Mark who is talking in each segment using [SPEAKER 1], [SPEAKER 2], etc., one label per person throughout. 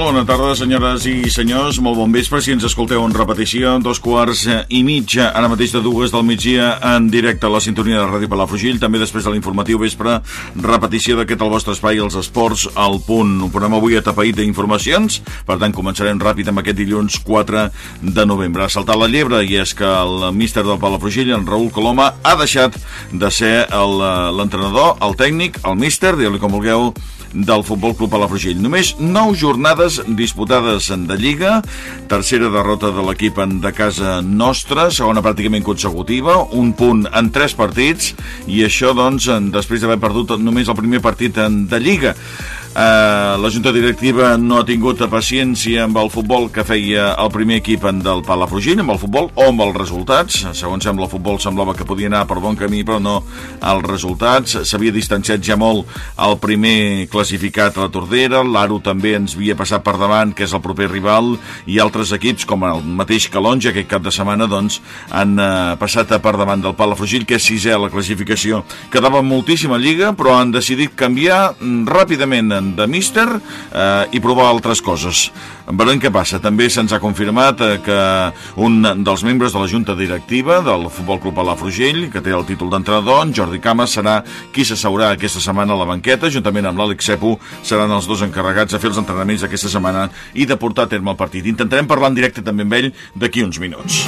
[SPEAKER 1] Molt bona tarda, senyores i senyors. Molt bon vespre. Si ens escolteu en repetició, dos quarts i mitja, ara mateix de dues del migdia, en directe a la sintonia de Ràdio Palafrugell. També després de l'informatiu vespre, repetició d'aquest el vostre espai, els esports al punt. Un programa avui atapeït d'informacions. Per tant, començarem ràpid amb aquest dilluns 4 de novembre. Ha saltat la llebre i és que el míster del Palafrugell, en Raül Coloma, ha deixat de ser l'entrenador, el, el tècnic, el míster, digue-li com vulgueu, del Futbol Club Palafrugell. Només 9 jornades disputades de Lliga, tercera derrota de l'equip de casa nostra, segona pràcticament consecutiva, un punt en 3 partits, i això, doncs, després d'haver perdut només el primer partit de Lliga. Uh, la Junta Directiva no ha tingut paciència amb el futbol que feia el primer equip del Palafrugell, amb el futbol o amb els resultats. Segons sembla, el futbol semblava que podia anar per bon camí, però no els resultats. S'havia distanciat ja molt el primer classificat a la Tordera, l'Aro també ens havia passat per davant, que és el proper rival, i altres equips, com el mateix Calonja, aquest cap de setmana, doncs, han uh, passat per davant del Palafrugell, que és sisè a la classificació. Quedava moltíssima lliga, però han decidit canviar mm, ràpidament de míster eh, i provar altres coses. Veurem què passa. També se'ns ha confirmat eh, que un dels membres de la Junta Directiva del Futbol Club Palafrugell, que té el títol d'entrenador, en Jordi Camas, serà qui s'asseurà aquesta setmana a la banqueta, juntament amb l'Àlex Cepo, seran els dos encarregats de fer els entrenaments d'aquesta setmana i de portar a terme el partit. Intentarem parlar en directe també amb ell d'aquí uns minuts.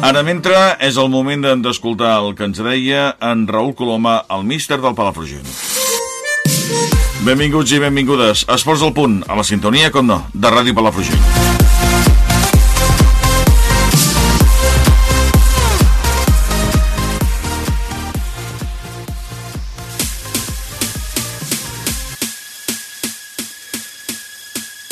[SPEAKER 1] Ara mentre és el moment d'escoltar el que ens deia en Raül Coloma, el míster del Palafrugell. Benvinguts i benvingudes. Esports al punt, a la sintonia, com no, de Ràdio Palafrugell.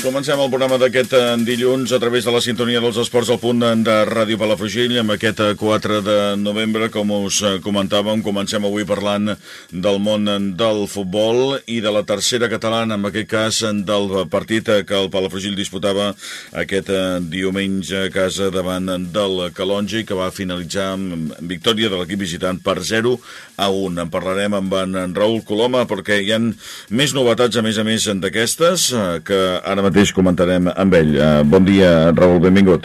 [SPEAKER 1] Comencem el programa d'aquest eh, dilluns a través de la sintonia dels esports al punt de Ràdio Palafrugell amb aquest 4 eh, de novembre, com us eh, comentàvem, comencem avui parlant del món del futbol i de la tercera catalana, en aquest cas del partit que el Palafrugell disputava aquest diumenge a casa davant del Calongi, que va finalitzar amb victòria de l'equip visitant per 0 a 1. En parlarem amb en Raül Coloma perquè hi han més novetats a més a més d'aquestes que ara mateix mateix comentarem amb ell. Uh, bon dia, Raül, benvingut.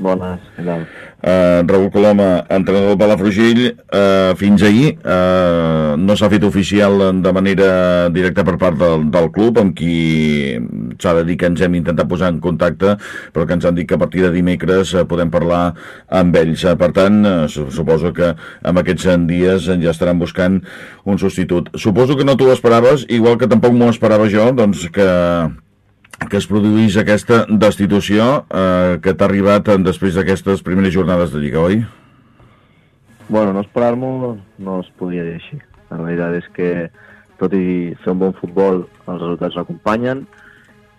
[SPEAKER 2] Bones, què tal?
[SPEAKER 1] Uh, Raül Coloma, entrenador del Palafrugell, uh, fins ahir uh, no s'ha fet oficial de manera directa per part del, del club, amb qui s'ha de dir que ens hem intentat posar en contacte, però que ens han dit que a partir de dimecres uh, podem parlar amb ells. Uh, per tant, uh, suposo que amb aquests dies ja estaran buscant un substitut. Suposo que no t'ho esperaves, igual que tampoc m'ho esperava jo, doncs que que es produís aquesta destitució eh, que t'ha arribat després d'aquestes primeres jornades de Lliga, oi?
[SPEAKER 2] Bueno, no esperar-m'ho no es podia dir així. La veritat és que, tot i fer un bon futbol, els resultats l'acompanyen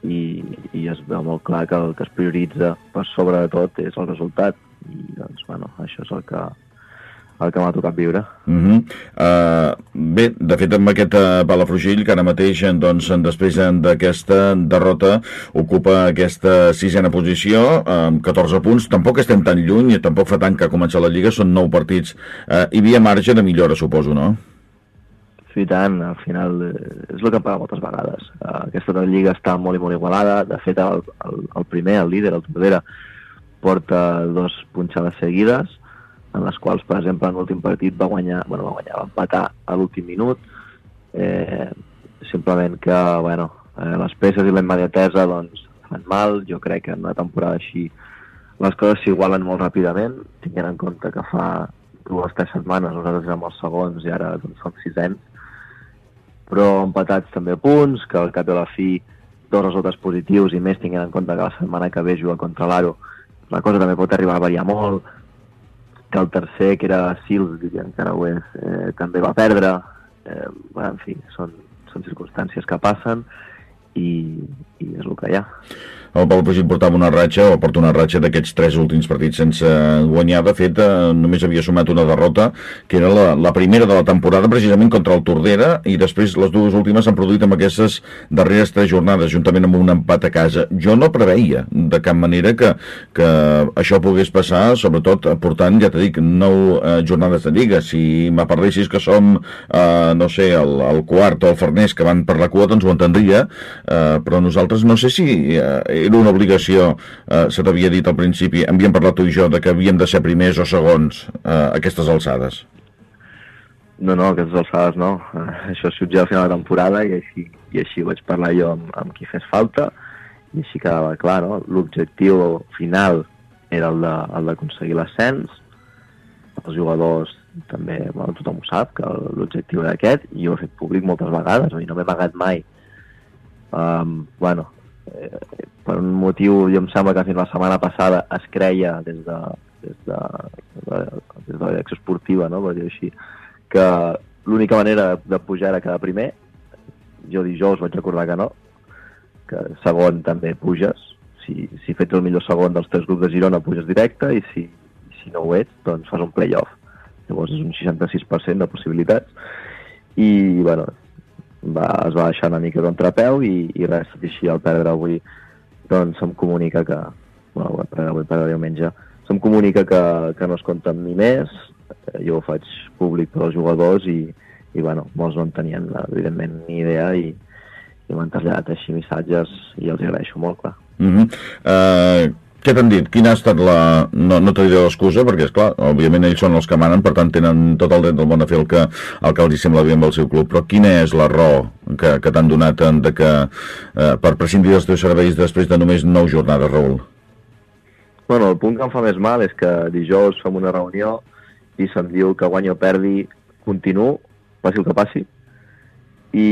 [SPEAKER 2] i, i es veu molt clar que el que es prioritza per sobre de tot és el resultat. I, doncs, bueno, això és el que, el que m'ha tocat viure.
[SPEAKER 1] Uh -huh. uh, bé, de fet, amb aquest uh, Palafrugell, que ara mateix, doncs, després d'aquesta derrota, ocupa aquesta sisena posició, amb 14 punts. Tampoc estem tan lluny, tampoc fa tant que ha començat la Lliga, són 9 partits. Uh, hi havia marge de millora, suposo, no?
[SPEAKER 2] Sí, tant. Al final eh, és el que hem pagat moltes vegades. Uh, aquesta Lliga està molt i molt igualada. De fet, el, el, el primer, el líder, el Tordera, porta dos punxades seguides en les quals, per exemple, en l'últim partit va guanyar, bueno, va guanyar, va empatar a l'últim minut, eh, simplement que, bueno, eh, les peces i la immediatesa, doncs, fan mal, jo crec que en una temporada així les coses s'igualen molt ràpidament, tinguent en compte que fa dues o tres setmanes nosaltres érem els segons i ara doncs, som sisens, però empatats també a punts, que al cap de la fi dos resultats positius i més tinguent en compte que la setmana que ve juga contra l'Aro, la cosa també pot arribar a variar molt, que el tercer, que era Sils, que encara ho és, eh, també va perdre. Eh, en fi, són, són circumstàncies que passen i, i és el que hi ha.
[SPEAKER 1] El Palafrugell portava una ratxa, o porta una ratxa d'aquests tres últims partits sense guanyar. De fet, eh, només havia sumat una derrota, que era la, la primera de la temporada, precisament contra el Tordera, i després les dues últimes s'han produït amb aquestes darreres tres jornades, juntament amb un empat a casa. Jo no preveia de cap manera que, que això pogués passar, sobretot portant, ja t'he dit, nou eh, jornades de Lliga. Si m'apardessis que som, eh, no sé, el, el quart o el Farners que van per la cua, doncs ho entendria, eh, però nosaltres no sé si eh, era una obligació, eh, se t'havia dit al principi, havíem parlat tu i jo, de que havíem de ser primers o segons eh, aquestes alçades.
[SPEAKER 2] No, no, aquestes alçades no. Eh, això es jutja al final de temporada i així, i així vaig parlar jo amb, amb qui fes falta i així quedava clar, no? L'objectiu final era el d'aconseguir l'ascens, els jugadors també, bueno, tothom ho sap, que l'objectiu era aquest, i ho he fet públic moltes vegades, i no m'he amagat mai. Um, bueno, eh, per un motiu, jo em sembla que fins la setmana passada es creia des de, des de, de, des de la direcció esportiva, no, per dir així, que l'única manera de pujar era quedar primer, jo dijous vaig recordar que no, que segon també puges, si, si fets el millor segon dels tres grups de Girona puges directe i si si no ho ets, doncs fas un playoff. Llavors és un 66% de possibilitats. I, bueno, va, es va deixar una mica d'entrepeu i, i res, així al perdre avui doncs se'm comunica que, bueno, va perdre avui, perdre diumenge, se'm comunica que, que no es compta amb mi més, eh, jo ho faig públic per als jugadors i, i bueno, molts no en tenien evidentment ni idea i, i m'han traslladat així missatges i els agraeixo molt, clar.
[SPEAKER 1] Mm -hmm. uh, què t'han dit? Quina ha estat la... No, no t'he diré l'excusa, perquè, és clar, òbviament ells són els que manen, per tant tenen tot el dret del món a fer el que, el que els sembla bé amb el seu club, però quina és la raó que, que t'han donat de que, eh, per prescindir dels teus serveis després de només nou jornades, Raül?
[SPEAKER 2] Bueno, el punt que em fa més mal és que dijous fem una reunió i se'm diu que guanyo o perdi, continuo, passi el que passi, i,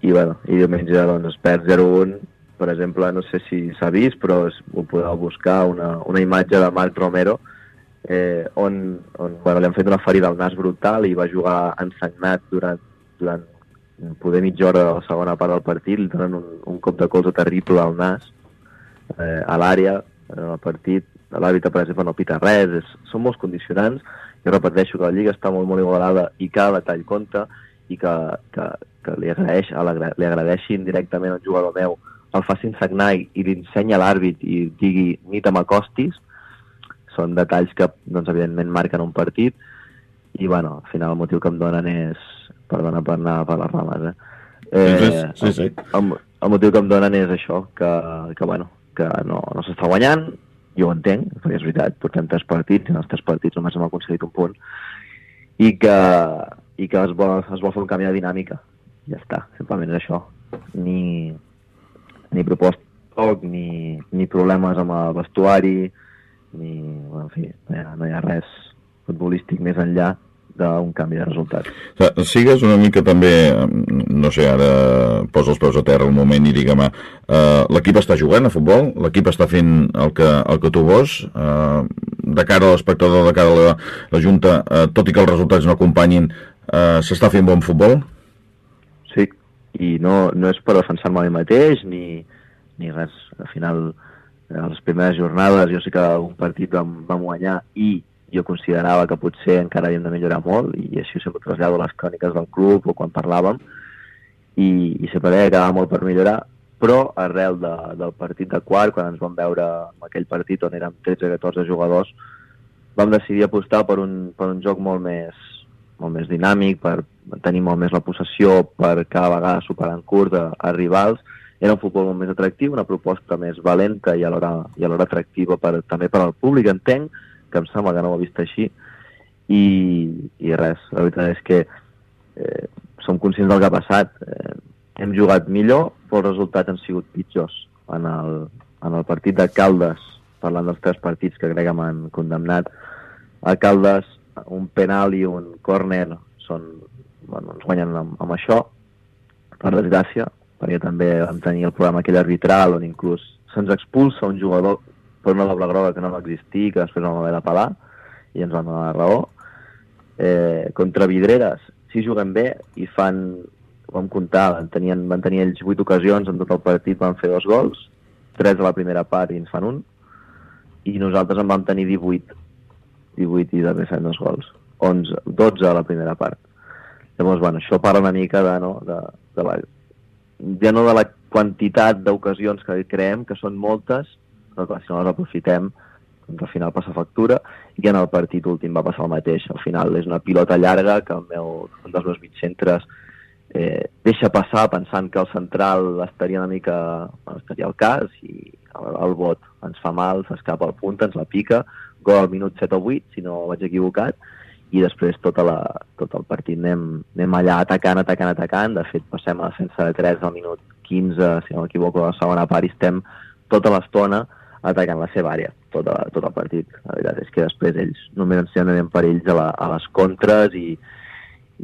[SPEAKER 2] i, bueno, i diumenge doncs, es perd 0-1 per exemple, no sé si s'ha vist, però ho podeu buscar, una, una imatge de Marc Romero, eh, on, on bueno, li han fet una ferida al nas brutal i va jugar ensagnat durant, durant poder mitja hora de la segona part del partit, li donen un, un cop de colze terrible al nas eh, a l'àrea, en el partit, l'àrbitre, per exemple, no pita res, és, són molts condicionants, i repeteixo que la Lliga està molt, molt igualada i cada detall compta i que, que, que li, agraeix, li agradeixin directament al jugador meu el facin sagnar i, i li ensenya l'àrbit i digui ni te m'acostis, són detalls que, doncs, evidentment, marquen un partit i, bueno, al final el motiu que em donen és... Perdona per anar per les rames, eh?
[SPEAKER 1] eh sí, sí.
[SPEAKER 2] El, el, motiu que em donen és això, que, que bueno, que no, no s'està guanyant, jo ho entenc, perquè és veritat, portem tres partits, i en els tres partits només hem aconseguit un punt, i que, i que es, vol, es vol fer un canvi de dinàmica. Ja està, simplement és això. Ni, ni proposta poc, ni, ni problemes amb el vestuari, ni, bueno, en fi, no hi, ha, no hi ha res futbolístic més enllà d'un canvi de resultat.
[SPEAKER 1] Sigues una mica també, no sé, ara posa els peus a terra un moment i digue'm, uh, l'equip està jugant a futbol? L'equip està fent el que, el que tu vols? Uh, de cara a l'espectador, de cara a la, la Junta, uh, tot i que els resultats no acompanyin, uh, s'està fent bon futbol?
[SPEAKER 2] I no, no és per defensar-me a mi mateix ni, ni res. Al final, a les primeres jornades jo sé que un partit vam, vam guanyar i jo considerava que potser encara havíem de millorar molt i així sempre trasllado les cròniques del club o quan parlàvem i, i sempre deia que quedava molt per millorar però arrel de, del partit de quart, quan ens vam veure en aquell partit on érem 13-14 jugadors, vam decidir apostar per un, per un joc molt més, molt més dinàmic, per tenir molt més la possessió, per cada vegada superant curt a, a rivals. Era un futbol molt més atractiu, una proposta més valenta i alhora, i alhora atractiva per, també per al públic, entenc, que em sembla que no ho he vist així. I, i res, la veritat és que eh, som conscients del que ha passat. Eh, hem jugat millor, però els resultats han sigut pitjors. En el, en el partit de Caldes, parlant dels tres partits que crec que m'han condemnat, a Caldes un penal i un córner són, bueno, ens guanyen amb, amb això, per desgràcia, perquè també vam tenir el programa aquell arbitral on inclús se'ns expulsa un jugador per una doble groga que no va existir, que després no va haver d'apel·lar, i ens van donar la raó. Eh, contra Vidreres, si juguen bé i fan, vam comptar, van tenir, van tenir ells vuit ocasions en tot el partit, van fer dos gols, 3 a la primera part i ens fan un, i nosaltres en vam tenir 18, 18 i després fem dos gols. 11, 12 a la primera part. Llavors, bueno, això parla una mica de, no, de, de la, ja no de la quantitat d'ocasions que creem, que són moltes, però clar, si no les aprofitem, doncs al final passa factura, i en el partit últim va passar el mateix. Al final és una pilota llarga que el meu, un dels meus mig centres eh, deixa passar pensant que el central estaria una mica... Bueno, estaria al cas i el, el bot ens fa mal, s'escapa al punt, ens la pica, gol al minut 7 o 8, si no vaig equivocat, i després tota la, tot el partit anem, anem allà atacant, atacant, atacant. De fet, passem a la defensa de 3 al minut 15, si no m'equivoco, a la segona part, i estem tota l'estona atacant la seva àrea, tot, a, tot el partit. La veritat és que després ells només ens tenen perills a, la, a les contres i,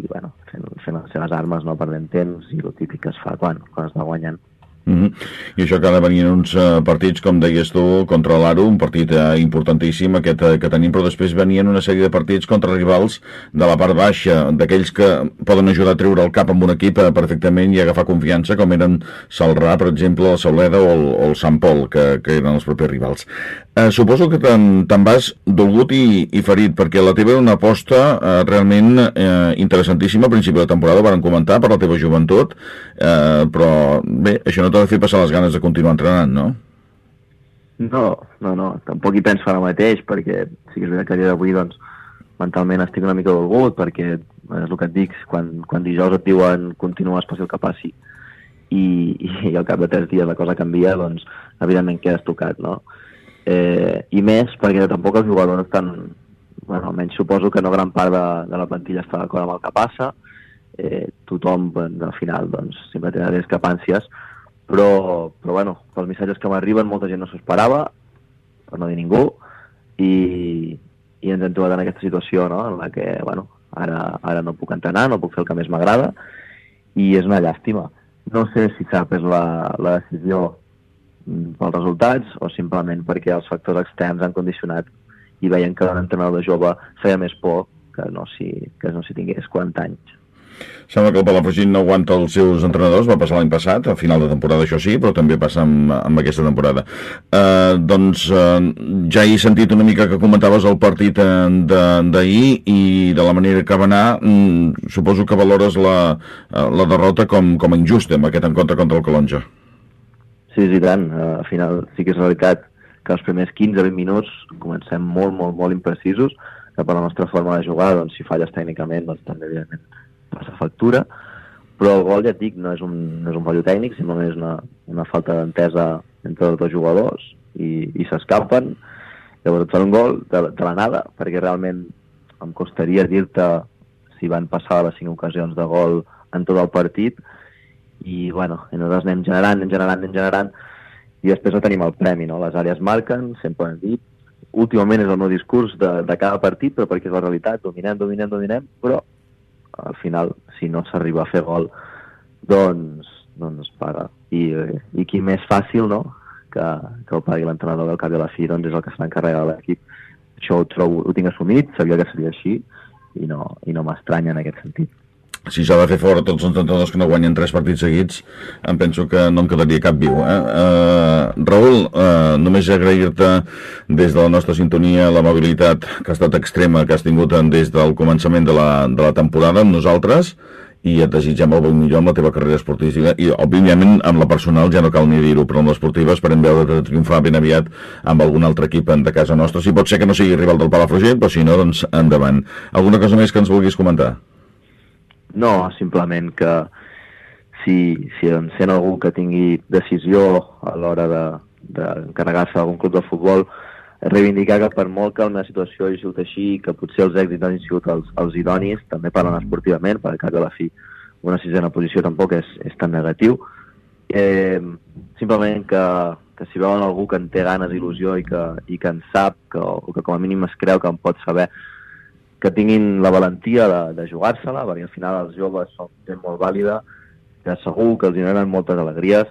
[SPEAKER 2] i bueno, fent, fent les seves armes, no perdent temps, i el típic que es fa quan, quan es va guanyant.
[SPEAKER 1] Mm -hmm. I això que ara venien uns uh, partits, com deies tu, contra l'Aro, un partit uh, importantíssim aquest uh, que tenim, però després venien una sèrie de partits contra rivals de la part baixa, d'aquells que poden ajudar a treure el cap amb un equip perfectament i agafar confiança, com eren Salrà, per exemple, el Sauleda o el, o el Sant Pol, que, que eren els propers rivals. Uh, suposo que te'n te vas dolgut i, i ferit, perquè la teva era una aposta uh, realment uh, interessantíssima a principi de temporada, van comentar, per la teva joventut, uh, però bé, això no t'ha de fer passar les ganes de continuar entrenant, no?
[SPEAKER 2] No, no, no, tampoc hi penso ara mateix, perquè sí que és veritat que dia d'avui, doncs, mentalment estic una mica dolgut, perquè és el que et dic, quan, quan dijous et diuen continua passi el que passi, i, i al cap de tres dies la cosa canvia, doncs, evidentment quedes tocat, no? Eh, I més perquè tampoc els jugadors estan, bueno, almenys suposo que no gran part de, de la plantilla està d'acord amb el que passa, eh, tothom, doncs, al final, doncs, sempre té discrepàncies, però, però bueno, pels missatges que m'arriben molta gent no s'ho esperava, per no dir ningú, i, i ens hem trobat en aquesta situació no? en la que bueno, ara, ara no puc entrenar, no puc fer el que més m'agrada, i és una llàstima. No sé si s'ha pres la, la decisió pels resultats o simplement perquè els factors externs han condicionat i veien que l'entrenador jove feia més por que no si, que no si tingués 40 anys.
[SPEAKER 1] Sembla que el Palafrugell no aguanta els seus entrenadors, va passar l'any passat, a final de temporada això sí, però també passa amb, amb aquesta temporada. Uh, doncs uh, ja he sentit una mica que comentaves el partit eh, d'ahir i de la manera que va anar, mm, suposo que valores la, la derrota com, com a injusta amb aquest encontre contra el Calonja.
[SPEAKER 2] Sí, sí, tant. Uh, al final sí que és realitat que els primers 15-20 minuts comencem molt, molt, molt imprecisos, que per la nostra forma de jugar, doncs, si falles tècnicament, doncs també, evidentment, passa factura, però el gol, ja et dic, no és un, no és un fallo tècnic, simplement és una, una falta d'entesa entre els dos jugadors i, i s'escapen. Llavors et fan un gol de, de la nada, perquè realment em costaria dir-te si van passar les cinc ocasions de gol en tot el partit i, bueno, i nosaltres anem generant, anem generant, anem generant i després no tenim el premi, no? Les àrees marquen, sempre hem dit, últimament és el meu discurs de, de cada partit, però perquè és la realitat, dominem, dominem, dominem, però al final, si no s'arriba a fer gol, doncs, doncs paga. I, i qui més fàcil, no?, que, que ho pagui l'entrenador del cap de la fi, doncs és el que s'ha encarregat de l'equip. Això ho, trobo, ho tinc assumit, sabia que seria així, i no, i no m'estranya en aquest sentit
[SPEAKER 1] si s'ha de fer fora tots els entrenadors que no guanyen tres partits seguits, em penso que no en quedaria cap viu. Eh? Uh, Raül, uh, només agrair-te des de la nostra sintonia la mobilitat que ha estat extrema, que has tingut des del començament de la, de la temporada amb nosaltres, i et desitgem el bon millor amb la teva carrera esportística i òbviament amb la personal ja no cal ni dir-ho però amb l'esportiva esperem veure triomfar ben aviat amb algun altre equip de casa nostra si pot ser que no sigui rival del Palafrugell però si no doncs endavant alguna cosa més que ens vulguis comentar?
[SPEAKER 2] No, simplement que si, si en sent algú que tingui decisió a l'hora d'encarregar-se de, d'algun club de futbol, reivindicar que per molt que una situació hagi sigut així, que potser els èxits hagin sigut els, els idonis, també parlen esportivament, perquè a la fi una sisena posició tampoc és, és tan negatiu. Eh, simplement que, que si veuen algú que en té ganes, il·lusió i que, i que en sap, que, o que com a mínim es creu que en pot saber, que tinguin la valentia de, de jugar-se-la, perquè al final els joves són gent molt vàlida, que segur que els donaran moltes alegries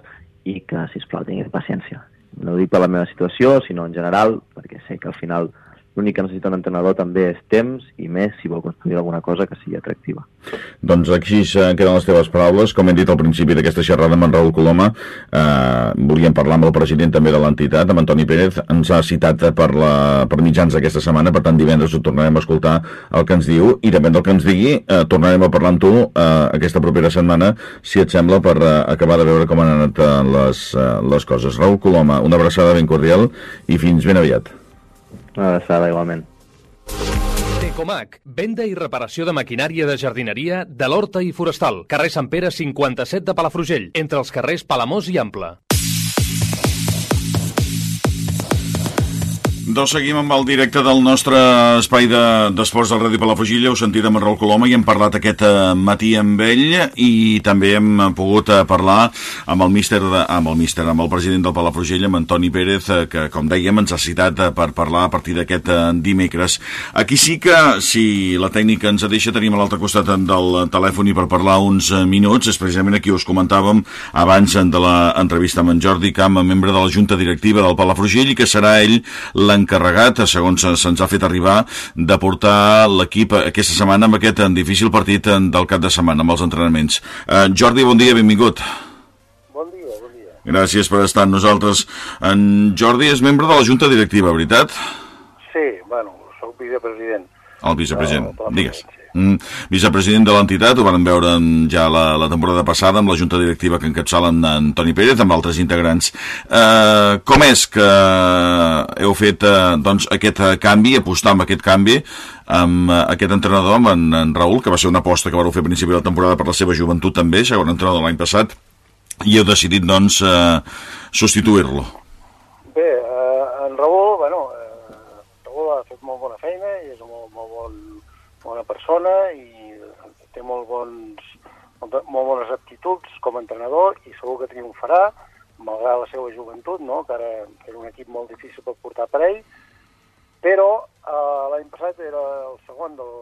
[SPEAKER 2] i que, si plau tinguin paciència. No ho dic per la meva situació, sinó en general, perquè sé que al final L'únic que necessita un entrenador també és temps i més si vol construir alguna cosa que sigui atractiva.
[SPEAKER 1] Doncs aquí queden les teves paraules. Com hem dit al principi d'aquesta xerrada amb en Raül Coloma, eh, volíem parlar amb el president també de l'entitat, amb Antoni Pérez. Ens ha citat per, la, per mitjans d'aquesta setmana, per tant divendres ho tornarem a escoltar el que ens diu i depèn del que ens digui, eh, tornarem a parlar amb tu eh, aquesta propera setmana, si et sembla, per eh, acabar de veure com han anat eh, les, eh, les coses. Raül Coloma, una abraçada ben cordial i fins ben aviat.
[SPEAKER 2] Una abraçada, igualment.
[SPEAKER 3] Tecomac, venda i reparació de maquinària de jardineria de l'Horta i Forestal, carrer Sant Pere 57 de Palafrugell, entre els carrers Palamós i Ample.
[SPEAKER 1] Doncs seguim amb el directe del nostre espai d'esports de, del Ràdio Palafrugell. Heu sentit amb Raül Coloma i hem parlat aquest uh, matí amb ell i també hem pogut uh, parlar amb el míster, de, amb el míster, amb el president del Palafrugell, amb Antoni Pérez, uh, que com dèiem ens ha citat per parlar a partir d'aquest dimecres. Aquí sí que, si la tècnica ens deixa, tenim a l'altre costat del telèfon i per parlar uns minuts. És precisament aquí us comentàvem abans de l'entrevista amb en Jordi Camp, membre de la Junta Directiva del Palafrugell i que serà ell la encarregat, segons se'ns ha fet arribar, de portar l'equip aquesta setmana amb aquest difícil partit del cap de setmana, amb els entrenaments. Eh, Jordi, bon dia, benvingut.
[SPEAKER 4] Bon dia, bon dia.
[SPEAKER 1] Gràcies per estar amb nosaltres. En Jordi és membre de la Junta Directiva, veritat?
[SPEAKER 4] Sí, bueno, sóc vicepresident.
[SPEAKER 1] El vicepresident, no, digues. Sí. Mm, vicepresident de l'entitat, ho van veure ja la, la temporada passada amb la junta directiva que encapçala en Antoni Pérez, amb altres integrants. Eh, com és que heu fet eh, doncs, aquest canvi, apostar amb aquest canvi, amb eh, aquest entrenador, amb en, en Raül, que va ser una aposta que vau fer a principi de la temporada per la seva joventut també, segon entrenador l'any passat, i heu decidit, doncs, eh, substituir-lo.
[SPEAKER 4] Bé, eh, en Raül, bueno, eh, Raül ha fet molt bona feina i és un molt, molt bon persona i té molt, bons, molt, molt bones aptituds com a entrenador i segur que triomfarà, malgrat la seva joventut, no? que ara era un equip molt difícil per portar per ell, però eh, l'any passat era el segon del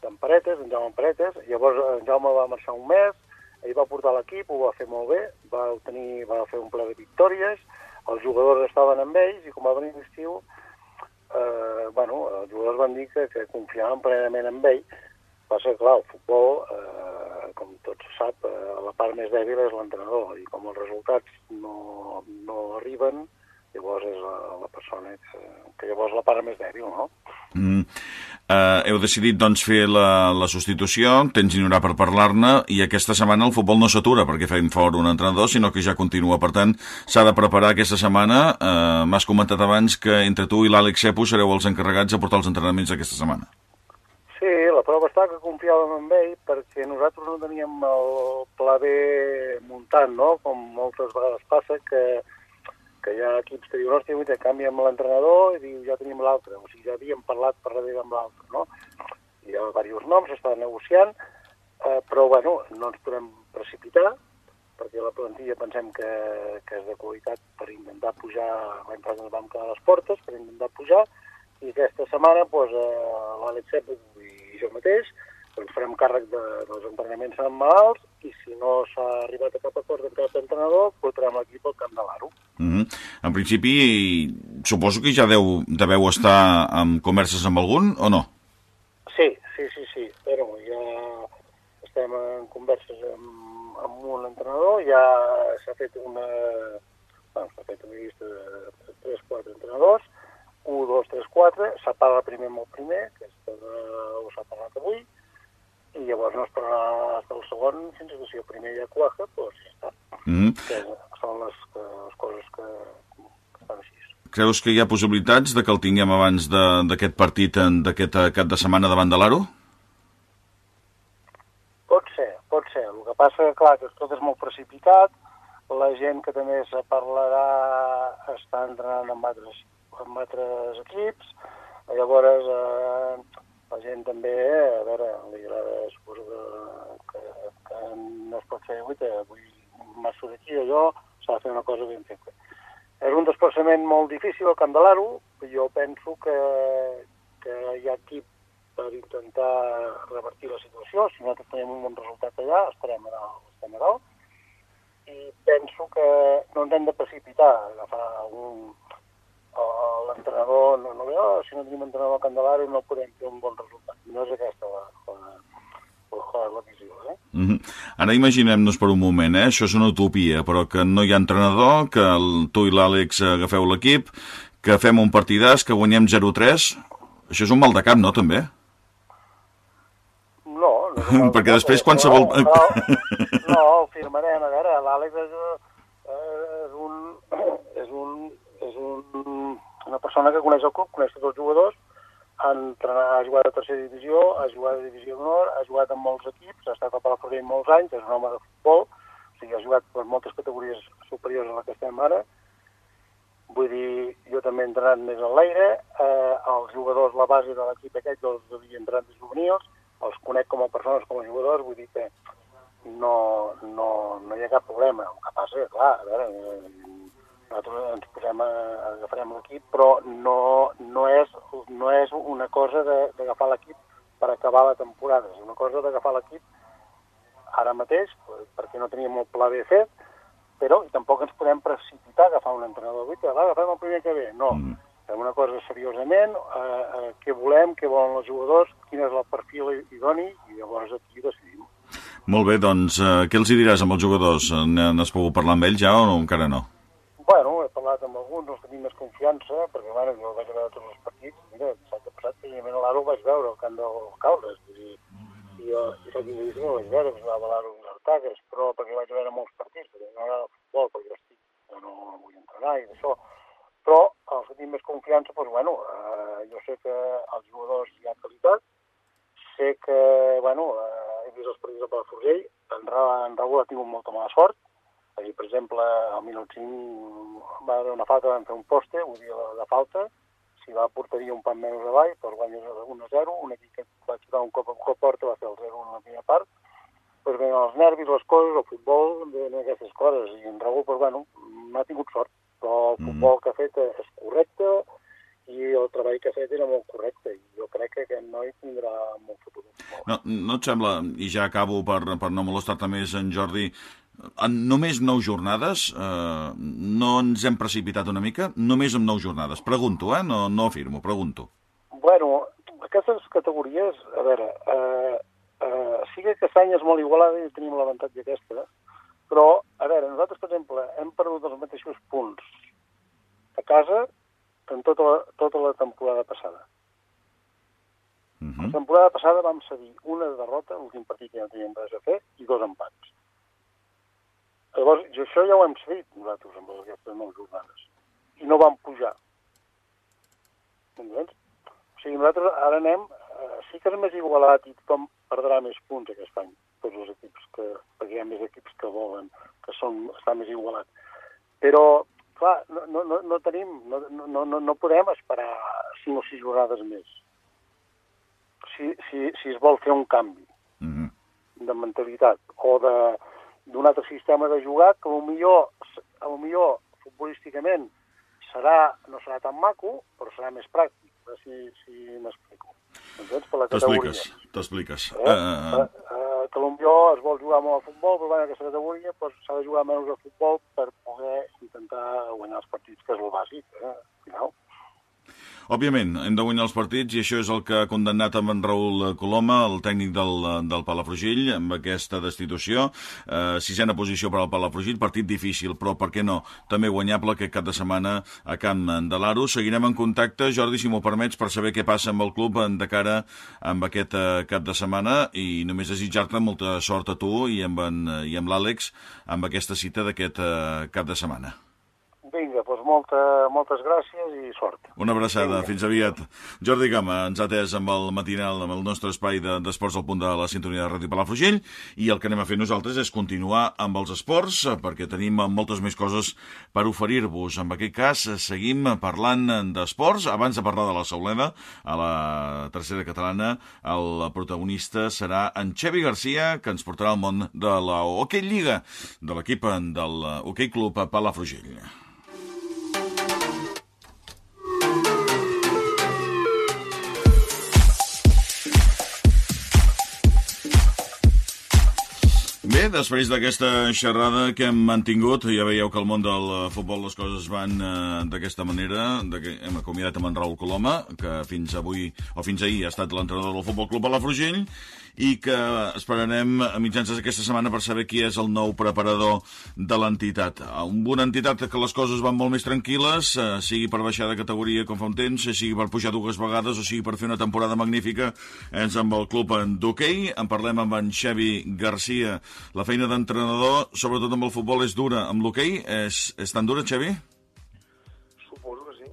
[SPEAKER 4] d'en Paretes, en Jaume Paretes, llavors en Jaume va marxar un mes, ell va portar l'equip, ho va fer molt bé, va, obtenir, va fer un ple de victòries, els jugadors estaven amb ells i com va venir l'estiu eh, bueno, els jugadors van dir que, que confiaven plenament en ell, passa que, clar, el futbol, eh, com tots sap, eh, la part més dèbil és l'entrenador, i com els resultats no, no arriben, llavors és la, la persona que, que llavors la part més dèbil, no?
[SPEAKER 1] Mm. Uh, heu decidit doncs fer la, la substitució, tens ignorar per parlar-ne i aquesta setmana el futbol no s'atura perquè fem fora un entrenador, sinó que ja continua. Per tant, s'ha de preparar aquesta setmana. Uh, M'has comentat abans que entre tu i l'Àlex Sepo sereu els encarregats de portar els entrenaments aquesta setmana.
[SPEAKER 4] Sí, la prova està que confiàvem en ell perquè nosaltres no teníem el pla B muntant, no? Com moltes vegades passa que que hi ha equips que diuen, hòstia, avui canvi amb l'entrenador i diu, ja tenim l'altre, o sigui, ja havíem parlat per darrere amb l'altre, no? Hi ha diversos noms, s'està negociant, eh, però, bueno, no ens podem precipitar, perquè la plantilla pensem que, que és de qualitat per intentar pujar, l'any passat vam quedar a les portes, per intentar pujar, i aquesta setmana, doncs, eh, l'Àlex Sepo i jo mateix, doncs farem càrrec de, dels entrenaments malalts i si no s'ha arribat a cap acord amb cap entrenador, portarem l'equip al Camp de l'Aro.
[SPEAKER 1] Mm -hmm. En principi, suposo que ja deu, deveu estar en converses amb algun, o no?
[SPEAKER 4] Sí, sí, sí, sí. Però ja estem en converses amb, amb un entrenador, ja s'ha fet una... Bueno, s'ha fet una llista de 3-4 entrenadors, 1, 2, 3, 4, s'ha parlat primer amb el primer, que és que ho s'ha parlat avui, i llavors no esperarà fins el segon fins que si el primer ja cuaja, doncs ja està. Mm -hmm. que són les, les coses que, que estan així.
[SPEAKER 1] Creus que hi ha possibilitats de que el tinguem abans d'aquest partit, d'aquest eh, cap de setmana davant de l'Aro?
[SPEAKER 4] Pot ser, pot ser. El que passa que, clar, que tot és molt precipitat, la gent que també se parlarà està entrenant amb altres, amb altres equips, llavors eh, la gent també, a veure, li agrada, suposo que, que, que no es pot fer avui, avui marxo d'aquí, allò, s'ha de fer una cosa ben feta. És un desplaçament molt difícil al l'Aro, jo penso que, que hi ha equip per intentar revertir la situació, si nosaltres tenim un bon resultat allà, estarem a dalt, estem a dalt, i penso que no ens hem de precipitar, agafar un, l'entrenador no, no ve, oh, si no tenim entrenador a Candelari no podem fer un bon resultat. No és aquesta la, la, la, la visió. Eh?
[SPEAKER 1] Mm -hmm. Ara imaginem-nos per un moment, eh? això és una utopia, però que no hi ha entrenador, que el, tu i l'Àlex agafeu l'equip, que fem un partidàs, que guanyem 0-3, això és un mal de cap, no, també?
[SPEAKER 4] No, no
[SPEAKER 1] perquè després qualsevol...
[SPEAKER 4] No, no, no, firmarem. A veure, l'Àlex és, eh, és, un, és, un, és un, una persona que coneix el club, coneix tots els jugadors, ha, entrenat, ha jugat a tercera divisió, ha jugat a divisió d'honor, ha jugat en molts equips, ha estat a Palafrugell molts anys, és un home de futbol, o sigui, ha jugat per moltes categories superiors a la que estem ara. Vull dir, jo també he entrenat més en l'aire, eh, els jugadors, la base de l'equip aquest, els havia entrenat des juvenils, els conec com a persones, com a jugadors, vull dir que no, no, no hi ha cap problema. El que passa, clar, a veure, nosaltres ens posem a, agafarem l'equip, però no, no, és, no és una cosa d'agafar l'equip per acabar la temporada, és una cosa d'agafar l'equip ara mateix, perquè no teníem el pla bé fet, però tampoc ens podem precipitar a agafar un entrenador. Vull dir, agafem el primer que ve. No, mm. fem una cosa seriosament, eh, eh, què volem, què volen els jugadors, quin és el perfil idoni, i llavors aquí decidim.
[SPEAKER 1] Molt bé, doncs, eh, què els hi diràs amb els jugadors? N'has pogut parlar amb ells ja o no, encara no?
[SPEAKER 4] Bueno, he parlat amb alguns, els tenim més confiança, perquè bueno, jo vaig veure tots els partits. Mira, dissabte passat, precisament l'Aro vaig veure el camp del Caldes, vull dir, i jo, i la divisió no vaig veure, vaig veure l'Aro uns Artagues, però perquè vaig veure molts partits, perquè no era el futbol, perquè jo estic, jo no vull entrenar i d'això. Però els que tinc més confiança, doncs, bueno, eh, jo sé que als jugadors hi ha qualitat, sé que, bueno, eh, he vist els partits de Palafrugell, en, en Raúl ha tingut molta mala sort, Ahir, per exemple, al minut 5 va haver una falta, vam fer un poste, vull dir, de falta, si va portaria un pan menys avall, però guanyes 1-0, un equip que va xutar un cop a cop porta va fer el 0 en la primera part, pues bé, els nervis, les coses, el futbol, de aquestes coses, i en Raúl, pues, bueno, no ha tingut sort, però el mm. futbol que ha fet és correcte, i el treball que ha fet era molt correcte i jo crec que aquest noi tindrà molt futur.
[SPEAKER 1] No, no et sembla, i ja acabo per, per no molestar-te més en Jordi, en només nou jornades, eh, no ens hem precipitat una mica? Només amb nou jornades. Pregunto, eh? No, no afirmo, pregunto.
[SPEAKER 4] Bueno, aquestes categories, a veure, eh, eh, sí que aquest any és molt igualada i tenim l'avantatge aquesta, però, a veure, nosaltres, per exemple, hem perdut els mateixos punts a casa en tota la, tota la temporada passada. Uh -huh. La temporada passada vam cedir una derrota, l'últim partit que ja no teníem res a fer, i dos empats. Llavors, jo això ja ho hem fet nosaltres amb aquestes nou jornades. I no vam pujar. Entens? O sigui, nosaltres ara anem... Eh, sí que és més igualat i tothom perdrà més punts aquest any, tots els equips, que, perquè hi ha més equips que volen, que són, està més igualat. Però, clar, no, no, no, no tenim, no, no, no, no podem esperar cinc o sis jornades més. Si, si, si es vol fer un canvi mm -hmm. de mentalitat o d'un altre sistema de jugar que millor, millor futbolísticament serà, no serà tan maco, però serà més pràctic, si, si m'explico.
[SPEAKER 1] T'expliques, t'expliques.
[SPEAKER 4] Eh? Uh... Uh, uh, que millor es vol jugar molt a futbol, però en aquesta categoria s'ha pues, de jugar menys a futbol per poder intentar guanyar els partits, que és el bàsic, eh? al final.
[SPEAKER 1] Òbviament, hem de guanyar els partits i això és el que ha condemnat amb en Raül Coloma, el tècnic del, del Palafrugell, amb aquesta destitució. Eh, sisena posició per al Palafrugell, partit difícil, però per què no? També guanyable aquest cap de setmana a Camp de l'Aro. Seguirem en contacte, Jordi, si m'ho permets, per saber què passa amb el club de cara amb aquest eh, cap de setmana i només desitjar-te molta sort a tu i amb, i amb l'Àlex amb aquesta cita d'aquest eh, cap de setmana.
[SPEAKER 4] Molta, moltes gràcies i sort.
[SPEAKER 1] Una abraçada, fins aviat. Jordi Gama ens ha atès amb el matinal, amb el nostre espai d'esports de, al punt de la sintonia de Ràdio Palafrugell, i el que anem a fer nosaltres és continuar amb els esports, perquè tenim moltes més coses per oferir-vos. En aquest cas, seguim parlant d'esports. Abans de parlar de la Sauleda, a la tercera catalana, el protagonista serà en Xevi Garcia, que ens portarà al món de la Hockey Lliga, de l'equip del Hockey Club Palafrugell. Bé, després d'aquesta xerrada que hem mantingut, ja veieu que al món del eh, futbol les coses van eh, d'aquesta manera, de que hem acomiadat amb en Raül Coloma, que fins avui, o fins ahir, ha estat l'entrenador del Futbol Club Palafrugell, i que esperarem a mitjans d'aquesta setmana per saber qui és el nou preparador de l'entitat. Una entitat que les coses van molt més tranquil·les, eh, sigui per baixar de categoria com fa un temps, sigui per pujar dues vegades o sigui per fer una temporada magnífica, és amb el club d'hoquei. En parlem amb en Xavi Garcia, la feina d'entrenador, sobretot amb el futbol, és dura. Amb l'hoquei és, és tan dura, Xavi?
[SPEAKER 5] Suposo que sí.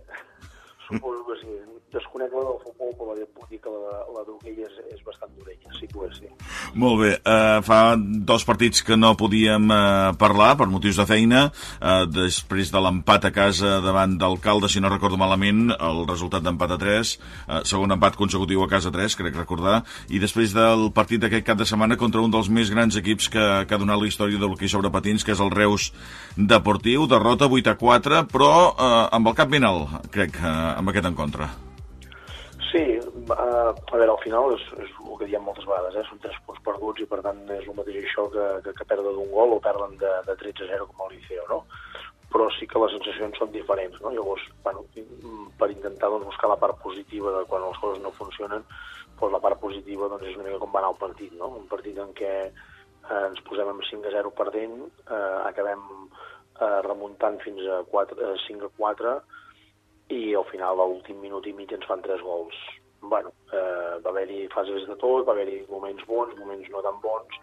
[SPEAKER 5] Suposo que sí. Desconec la del futbol, però puc dir que la, la d'hoquei és, és bastant sí que ho és, sí.
[SPEAKER 1] Molt bé. Uh, fa dos partits que no podíem uh, parlar per motius de feina. Uh, després de l'empat a casa davant d'Alcalde, si no recordo malament, el resultat d'empat a 3, uh, segon empat consecutiu a casa 3, crec recordar, i després del partit d'aquest cap de setmana contra un dels més grans equips que, que ha donat la història de l'hoquei sobre patins, que és el Reus Deportiu, derrota 8 a 4, però uh, amb el cap ben alt, crec, uh, amb aquest encontre.
[SPEAKER 5] Sí, uh, a veure, al final és, és el que diem moltes vegades, eh? són tres punts perduts i per tant és el mateix això que, que, que perdre d'un gol o perden de, de 13 a 0 com el Liceo, no? Però sí que les sensacions són diferents, no? Llavors, bueno, per intentar doncs, buscar la part positiva de quan les coses no funcionen, doncs la part positiva doncs, és una mica com va anar el partit, no? Un partit en què eh, ens posem amb 5 a 0 perdent, eh, acabem eh, remuntant fins a 4, eh, 5 a 4, i al final, a l'últim minut i mig, ens fan tres gols. bueno, eh, va haver-hi fases de tot, va haver-hi moments bons, moments no tan bons,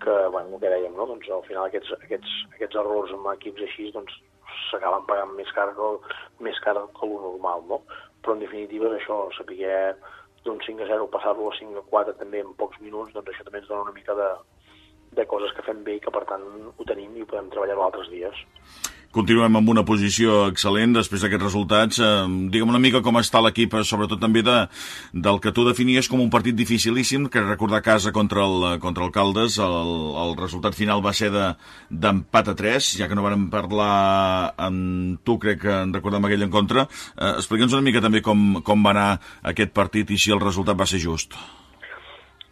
[SPEAKER 5] que, bueno, el que dèiem, no? doncs al final aquests, aquests, aquests errors amb equips així doncs pagant més car que, més car que el normal, no? Però en definitiva això, saber d'un 5 a 0 passar-lo a 5 a 4 també en pocs minuts, doncs això també ens dona una mica de, de coses que fem bé i que per tant ho tenim i ho podem treballar altres dies.
[SPEAKER 1] Continuem amb una posició excel·lent després d'aquests resultats. Digue'm una mica com està l'equip, eh, sobretot també de, del que tu definies com un partit dificilíssim, que recordar casa contra el, contra el Caldes, el, el resultat final va ser d'empat de, a 3, ja que no vam parlar amb tu, crec que en recordem aquell encontre. Eh, Explica'ns una mica també com, com va anar aquest partit i si el resultat va ser just.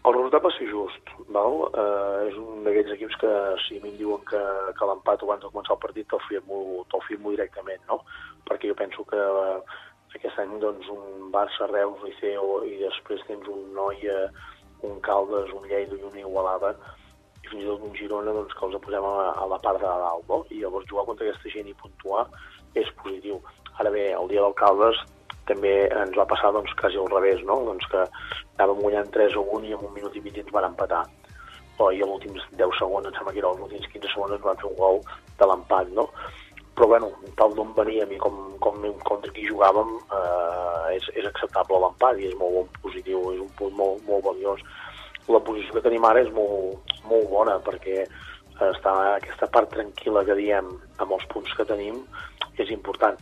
[SPEAKER 5] El resultat va ser just Val? Eh, és un d'aquells equips que si a mi em diuen que, que l'empat abans de començar el partit te'l firmo, te firmo directament, no? Perquè jo penso que eh, aquest any doncs, un Barça, Reus, Liceo i després tens un Noia, un Caldes, un Lleida i una Igualada i fins i tot un Girona doncs, que els posem a, a la part de dalt, no? I llavors jugar contra aquesta gent i puntuar és positiu. Ara bé, el dia del Caldes també ens va passar doncs, quasi al revés, no? doncs que anàvem guanyant 3 o 1 i en un minut i mig ens van empatar i a últims 10 segons, em sembla que era els últims 15 segons, van fer un gol de l'empat, no? Però, bueno, tal d'on veníem i com, com contra qui jugàvem, eh, és, és acceptable l'empat i és molt bon positiu, és un punt molt, molt valiós. La posició que tenim ara és molt, molt bona perquè està aquesta part tranquil·la que diem amb els punts que tenim és important.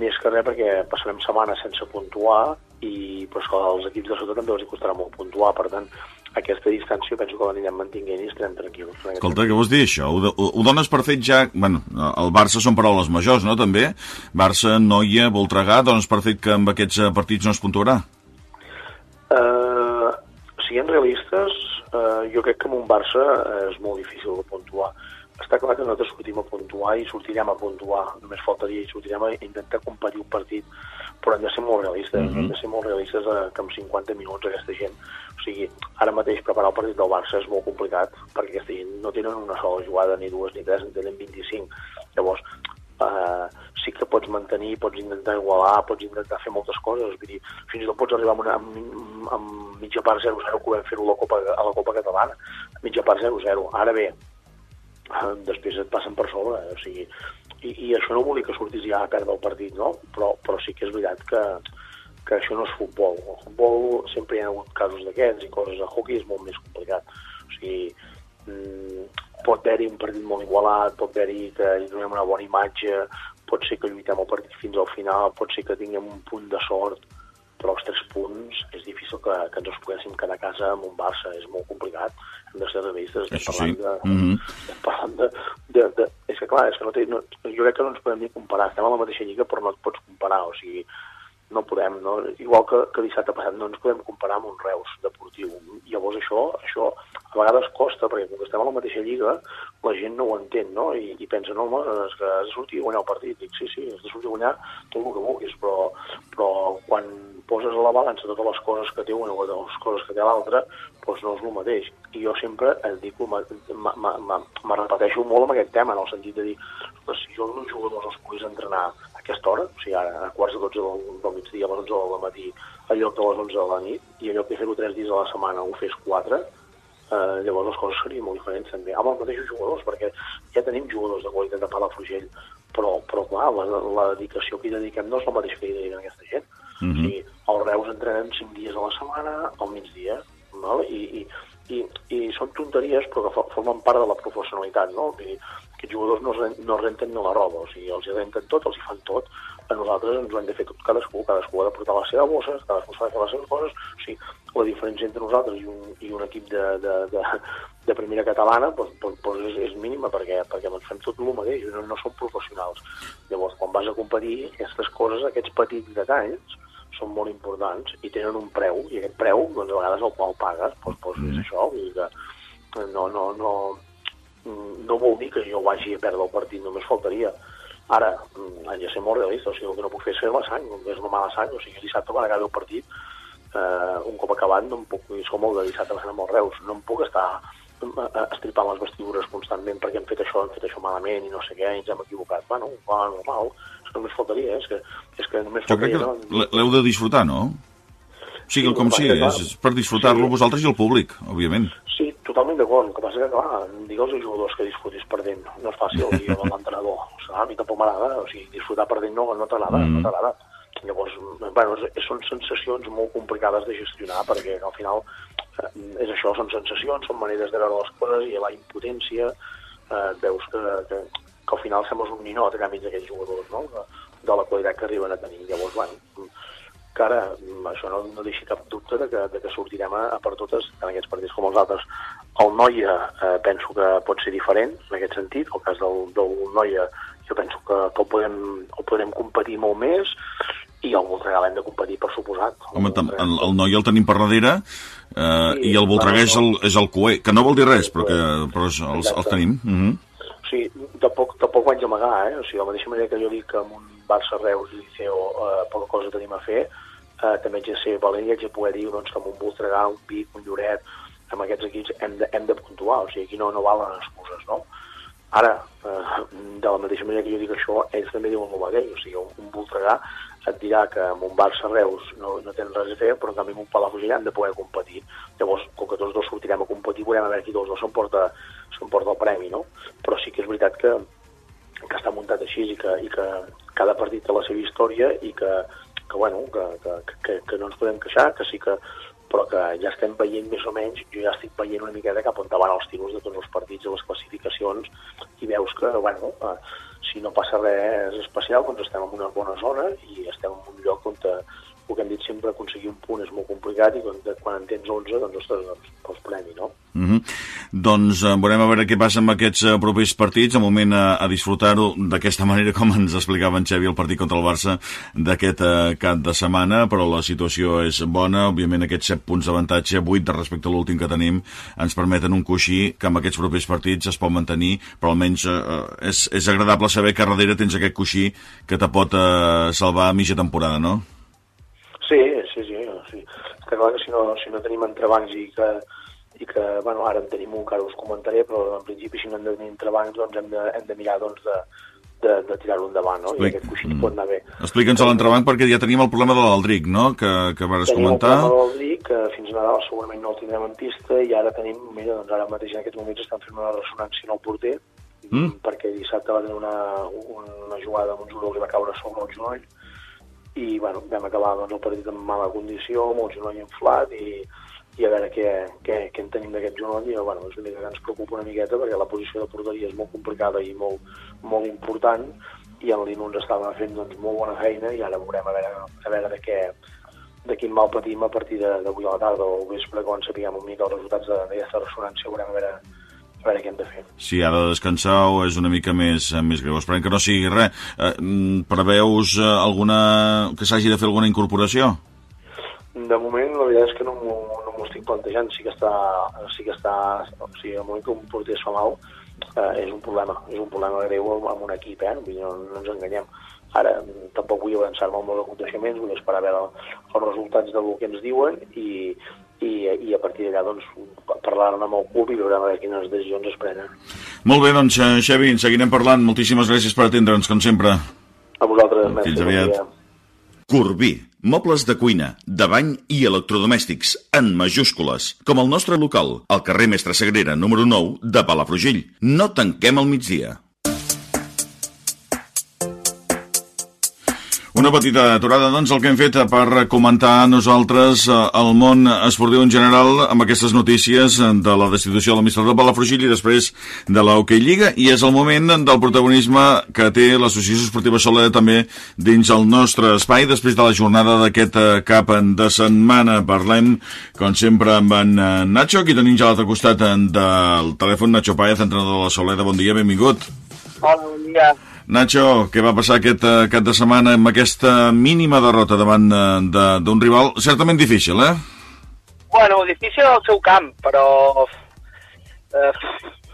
[SPEAKER 5] Més que res perquè passarem setmanes sense puntuar i però, esclar, als equips de sota també els costarà molt puntuar, per tant, aquesta distància penso que l'anirem mantinguent i estarem tranquils.
[SPEAKER 1] Escolta, què vols dir això? Ho, ho, ho dones per fet ja... Bueno, el Barça són paraules majors, no, també? Barça, Noia, Voltregà, dones per fet que amb aquests eh, partits no es puntuarà?
[SPEAKER 5] Uh, siguem realistes, uh, jo crec que amb un Barça és molt difícil de puntuar. Està clar que nosaltres sortim a puntuar i sortirem a puntuar, només faltaria i sortirem a intentar competir un partit, però hem de ser molt realistes, mm -hmm. hem de ser molt realistes que en 50 minuts aquesta gent o sigui, ara mateix preparar el partit del Barça és molt complicat, perquè aquesta gent no tenen una sola jugada, ni dues ni tres, en tenen 25. Llavors, eh, sí que pots mantenir, pots intentar igualar, pots intentar fer moltes coses, vull dir, fins i tot pots arribar amb, una, amb, amb mitja part 0-0 que vam fer a la Copa, a la Copa Catalana, mitja part 0-0. Ara bé, eh, després et passen per sobre, eh? o sigui, i, i això no vol dir que surtis ja a perdre el partit, no? Però, però sí que és veritat que, que això no és futbol. El futbol sempre hi ha hagut casos d'aquests i coses. El hockey és molt més complicat. O sigui, mmm, pot haver-hi un partit molt igualat, pot haver-hi que hi donem una bona imatge, pot ser que lluitem el partit fins al final, pot ser que tinguem un punt de sort, però els tres punts és difícil que, que ens els poguéssim quedar a casa amb un Barça, és molt complicat, hem de ser realistes, estem parlant, sí. de, mm -hmm. estem parlant de, de, de, És que clar, és que no té, no, jo crec que no ens podem ni comparar, estem a la mateixa lliga però no et pots comparar, o sigui, no podem, no? igual que, que dissabte passat no ens podem comparar amb un Reus deportiu. Llavors això, això a vegades costa, perquè com que estem a la mateixa lliga, la gent no ho entén, no? I, i pensa, no, home, és que has de sortir a guanyar el partit. Dic, sí, sí, has de sortir a guanyar tot el que vulguis, però, però quan poses a la balança totes les coses que té una o les coses que té l'altra, doncs no és el mateix. I jo sempre et dic, me repeteixo molt amb aquest tema, en el sentit de dir, si jo els jugadors els pogués entrenar a aquesta hora, o sigui, ara a quarts de 12 del, del migdia, a les 11 del matí, al lloc de les 11 de la nit, i en lloc de fer-ho 3 dies a la setmana ho fes 4, eh, llavors les coses serien molt diferents també, amb els mateixos jugadors, perquè ja tenim jugadors de qualitat de Palafrugell, però, però clar, la, la dedicació que hi dediquem no és la mateixa que hi dediquem a aquesta gent. Mm -hmm. O sigui, els Reus entrenem 5 dies a la setmana, al migdia, val? I, i, i, i són tonteries però que formen part de la professionalitat, no? Dir, aquests jugadors no, no renten ni la roba, o sigui, els hi renten tot, els hi fan tot, a nosaltres ens ho hem de fer tot cadascú, cadascú ha de portar la seva bossa, cadascú s'ha de fer les seves coses, o sigui, la diferència entre nosaltres i un, i un equip de, de, de, de primera catalana doncs, doncs, doncs és, és mínima perquè, perquè ens fem tot el mateix, no, no som professionals. Llavors, quan vas a competir, aquestes coses, aquests petits detalls, són molt importants i tenen un preu, i aquest preu, doncs, a vegades el qual pagues, doncs, doncs mm. és això, vull dir que no, no, no, no vol dir que jo vagi a perdre el partit, només faltaria Ara, mm, haig de ser molt realista, o sigui, el que no puc fer és fer la sang, és la mala sang, o sigui, dissabte quan acabi el partit, eh, un cop acabat, no em puc, som molt de dissabte passant amb els Reus, no em puc estar eh, estripant les vestidures constantment perquè hem fet això, hem fet això malament i no sé què, ens hem equivocat. Bueno, va, normal, només faltaria, és que, és que només
[SPEAKER 1] faltaria... Jo crec que no? l'heu de disfrutar, no? O sigui, sí, com sigui, és per disfrutar-lo sí. vosaltres i el públic, òbviament.
[SPEAKER 5] Sí, totalment d'acord. El que passa que, clar, digue'ls als jugadors que disfrutis perdent. No és fàcil dir a l'entrenador. O sigui, a mi tampoc m'agrada. O sigui, disfrutar perdent no, no t'agrada, mm. no t'agrada. Llavors, bueno, són sensacions molt complicades de gestionar perquè al final eh, és això, són sensacions, són maneres de veure les coses i la impotència eh, veus que, que, que al final sembles un ninot a canvi d'aquests jugadors, no? De, de la qualitat que arriben a tenir. Llavors, bueno, que ara això no, no deixi cap dubte de que, de que sortirem a, a per totes en aquests partits com els altres. El Noia eh, penso que pot ser diferent en aquest sentit, el cas del, del Noia jo penso que, que el, podem, el podrem competir molt més i el Voltregà l'hem de competir, per suposat.
[SPEAKER 1] Home, el, el, el Noia el tenim per darrere eh, sí, i el Voltregà és el, és el Coe, que no vol dir res, però, que, però els, els tenim. Uh mhm. -huh.
[SPEAKER 5] Sí, tampoc, tampoc vaig amagar, eh? O sigui, de la mateixa manera que jo dic que amb un Barça-Reus i Liceo eh, poca cosa tenim a fer, eh, també haig de ser valent i haig de poder dir doncs, que amb un Voltregà, un Pic, un Lloret, amb aquests equips hem de, hem de puntuar, o sigui, aquí no, no valen excuses, no? Ara, eh, de la mateixa manera que jo dic això, ells també diuen el mateix, o sigui, un, un Voltregà et dirà que amb un Barça-Reus no, no tenen res a fer, però en canvi amb un Palafrugell han de poder competir. Llavors, com que tots dos sortirem a competir, veurem a veure qui dels dos s'emporta el premi, no? Però sí que és veritat que, que està muntat així i que, i que cada partit té la seva història i que que, bueno, que, que, que, que no ens podem queixar, que sí que però que ja estem veient més o menys, jo ja estic veient una miqueta cap on van els tiros de tots els partits i les classificacions i veus que, bueno, eh, si no passa res especial, doncs estem en una bona zona i estem en un lloc on el que hem dit sempre, aconseguir un punt és molt complicat i quan, quan en tens 11, doncs, ostres, doncs, doncs premi, no?
[SPEAKER 1] Mm -hmm. Doncs eh, veurem a veure què passa amb aquests eh, propers partits, de moment a, a disfrutar-ho d'aquesta manera, com ens explicava en Xavi, el partit contra el Barça d'aquest eh, cap de setmana, però la situació és bona, òbviament aquests 7 punts d'avantatge, 8 de respecte a l'últim que tenim, ens permeten un coixí que amb aquests propers partits es pot mantenir, però almenys eh, és, és agradable saber que darrere tens aquest coixí que te pot eh, salvar mitja temporada, no?
[SPEAKER 5] Sí, sí, sí. sí. Està clar que si no, si no tenim entrebancs i que, i que bueno, ara en tenim un que ara us comentaré, però en principi si no hem de tenir entrebancs doncs hem de, hem de mirar doncs, de, de, de tirar-lo endavant, no? Explic. I aquest coixí mm. pot anar bé.
[SPEAKER 1] Explica'ns l'entrebanc perquè ja teníem el problema de l'Aldric, no?, que, que vas tenim comentar.
[SPEAKER 5] Tenim el problema de l'Aldric, que fins a Nadal segurament no el tindrem en pista, i ara tenim, mira, doncs ara mateix en aquests moments estan fent una ressonància en el porter, mm. perquè dissabte va tenir una, una jugada amb un jugador que va caure sobre el genoll, i bueno, vam acabar doncs, el partit en mala condició, amb el genoll inflat i, i a veure què, què, què en tenim d'aquest genoll. I bueno, és una mica que ens preocupa una miqueta perquè la posició de porteria és molt complicada i molt, molt important. I en l'Inu ens estava fent doncs, molt bona feina i ara veurem a veure, a veure de què de quin mal patim a partir d'avui a la tarda o vespre quan sapiguem una mica els resultats d'aquesta ressonància veurem a veure a veure què hem de fer.
[SPEAKER 1] Si ha de descansar és una mica més, més greu. Esperem que no sigui res. Eh, mm, preveus eh, alguna... que s'hagi de fer alguna incorporació?
[SPEAKER 5] De moment, la veritat és que no m'ho no estic plantejant sí que està, sí que està, o sigui, el moment que un porter es fa mal, eh, és un problema, és un problema greu amb, un equip, eh? No, no ens enganyem. Ara, tampoc vull avançar-me amb els aconteixements, vull esperar a veure els resultats del que ens diuen i, i, i a partir d'allà doncs, parlar-ne amb el club i veurem a veure quines decisions es prenen.
[SPEAKER 1] Molt bé, doncs, eh, Xavi, en seguirem parlant. Moltíssimes gràcies per atendre'ns, com sempre.
[SPEAKER 5] A vosaltres, mestre.
[SPEAKER 1] Fins aviat. Corbí, mobles de cuina, de bany i electrodomèstics, en majúscules, com el nostre local, al carrer Mestre Sagrera, número 9, de Palafrugell. No tanquem al migdia. Una petita aturada, doncs, el que hem fet per comentar nosaltres eh, el món esportiu en general amb aquestes notícies de la destitució de l'administrador Palafrugell i després de la Hockey Lliga i és el moment del protagonisme que té l'Associació Esportiva Soleda també dins el nostre espai després de la jornada d'aquest eh, cap de setmana. Parlem, com sempre, amb en eh, Nacho, aquí tenim ja a l'altre costat del telèfon Nacho Paez, entrenador de la Soleda. Bon dia, benvingut.
[SPEAKER 6] Bon dia.
[SPEAKER 1] Nacho, què va passar aquest uh, cap de setmana amb aquesta mínima derrota davant uh, d'un rival certament difícil, eh?
[SPEAKER 6] Bueno, difícil al seu camp, però... Uh,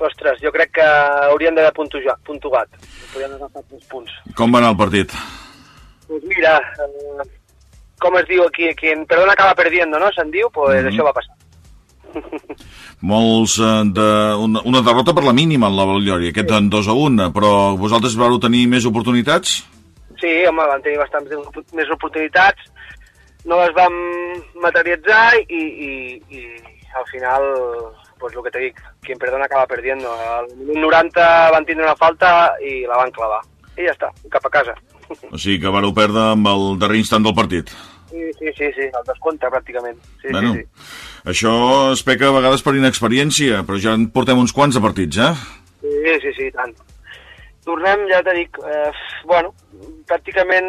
[SPEAKER 6] ostres, jo crec que haurien d'haver puntuat. puntuat. Haurien d'haver tres punts.
[SPEAKER 1] Com va anar el partit?
[SPEAKER 6] Pues mira, uh, com es diu aquí, quien perdona acaba perdiendo, no? Se'n diu, pues mm -hmm. això va passar.
[SPEAKER 1] Molts eh, de... Una, una derrota per la mínima en la Valllòria, aquest en 2 a 1, però vosaltres vau tenir més oportunitats?
[SPEAKER 6] Sí, home, vam tenir bastants més oportunitats, no les vam materialitzar i, i, i al final, pues el que te dic, quien perdona acaba perdiendo. Al minut 90 van tindre una falta i la van clavar. I ja està, cap a casa.
[SPEAKER 1] O sigui que vareu perdre amb el darrer instant del partit.
[SPEAKER 6] Sí, sí, sí, sí, el descompte pràcticament. Sí,
[SPEAKER 1] bueno,
[SPEAKER 6] sí, sí.
[SPEAKER 1] Això es peca a vegades per inexperiència, però ja en portem uns quants de partits, eh?
[SPEAKER 6] Sí, sí, sí, tant. Tornem, ja t'he dic, eh, bueno, pràcticament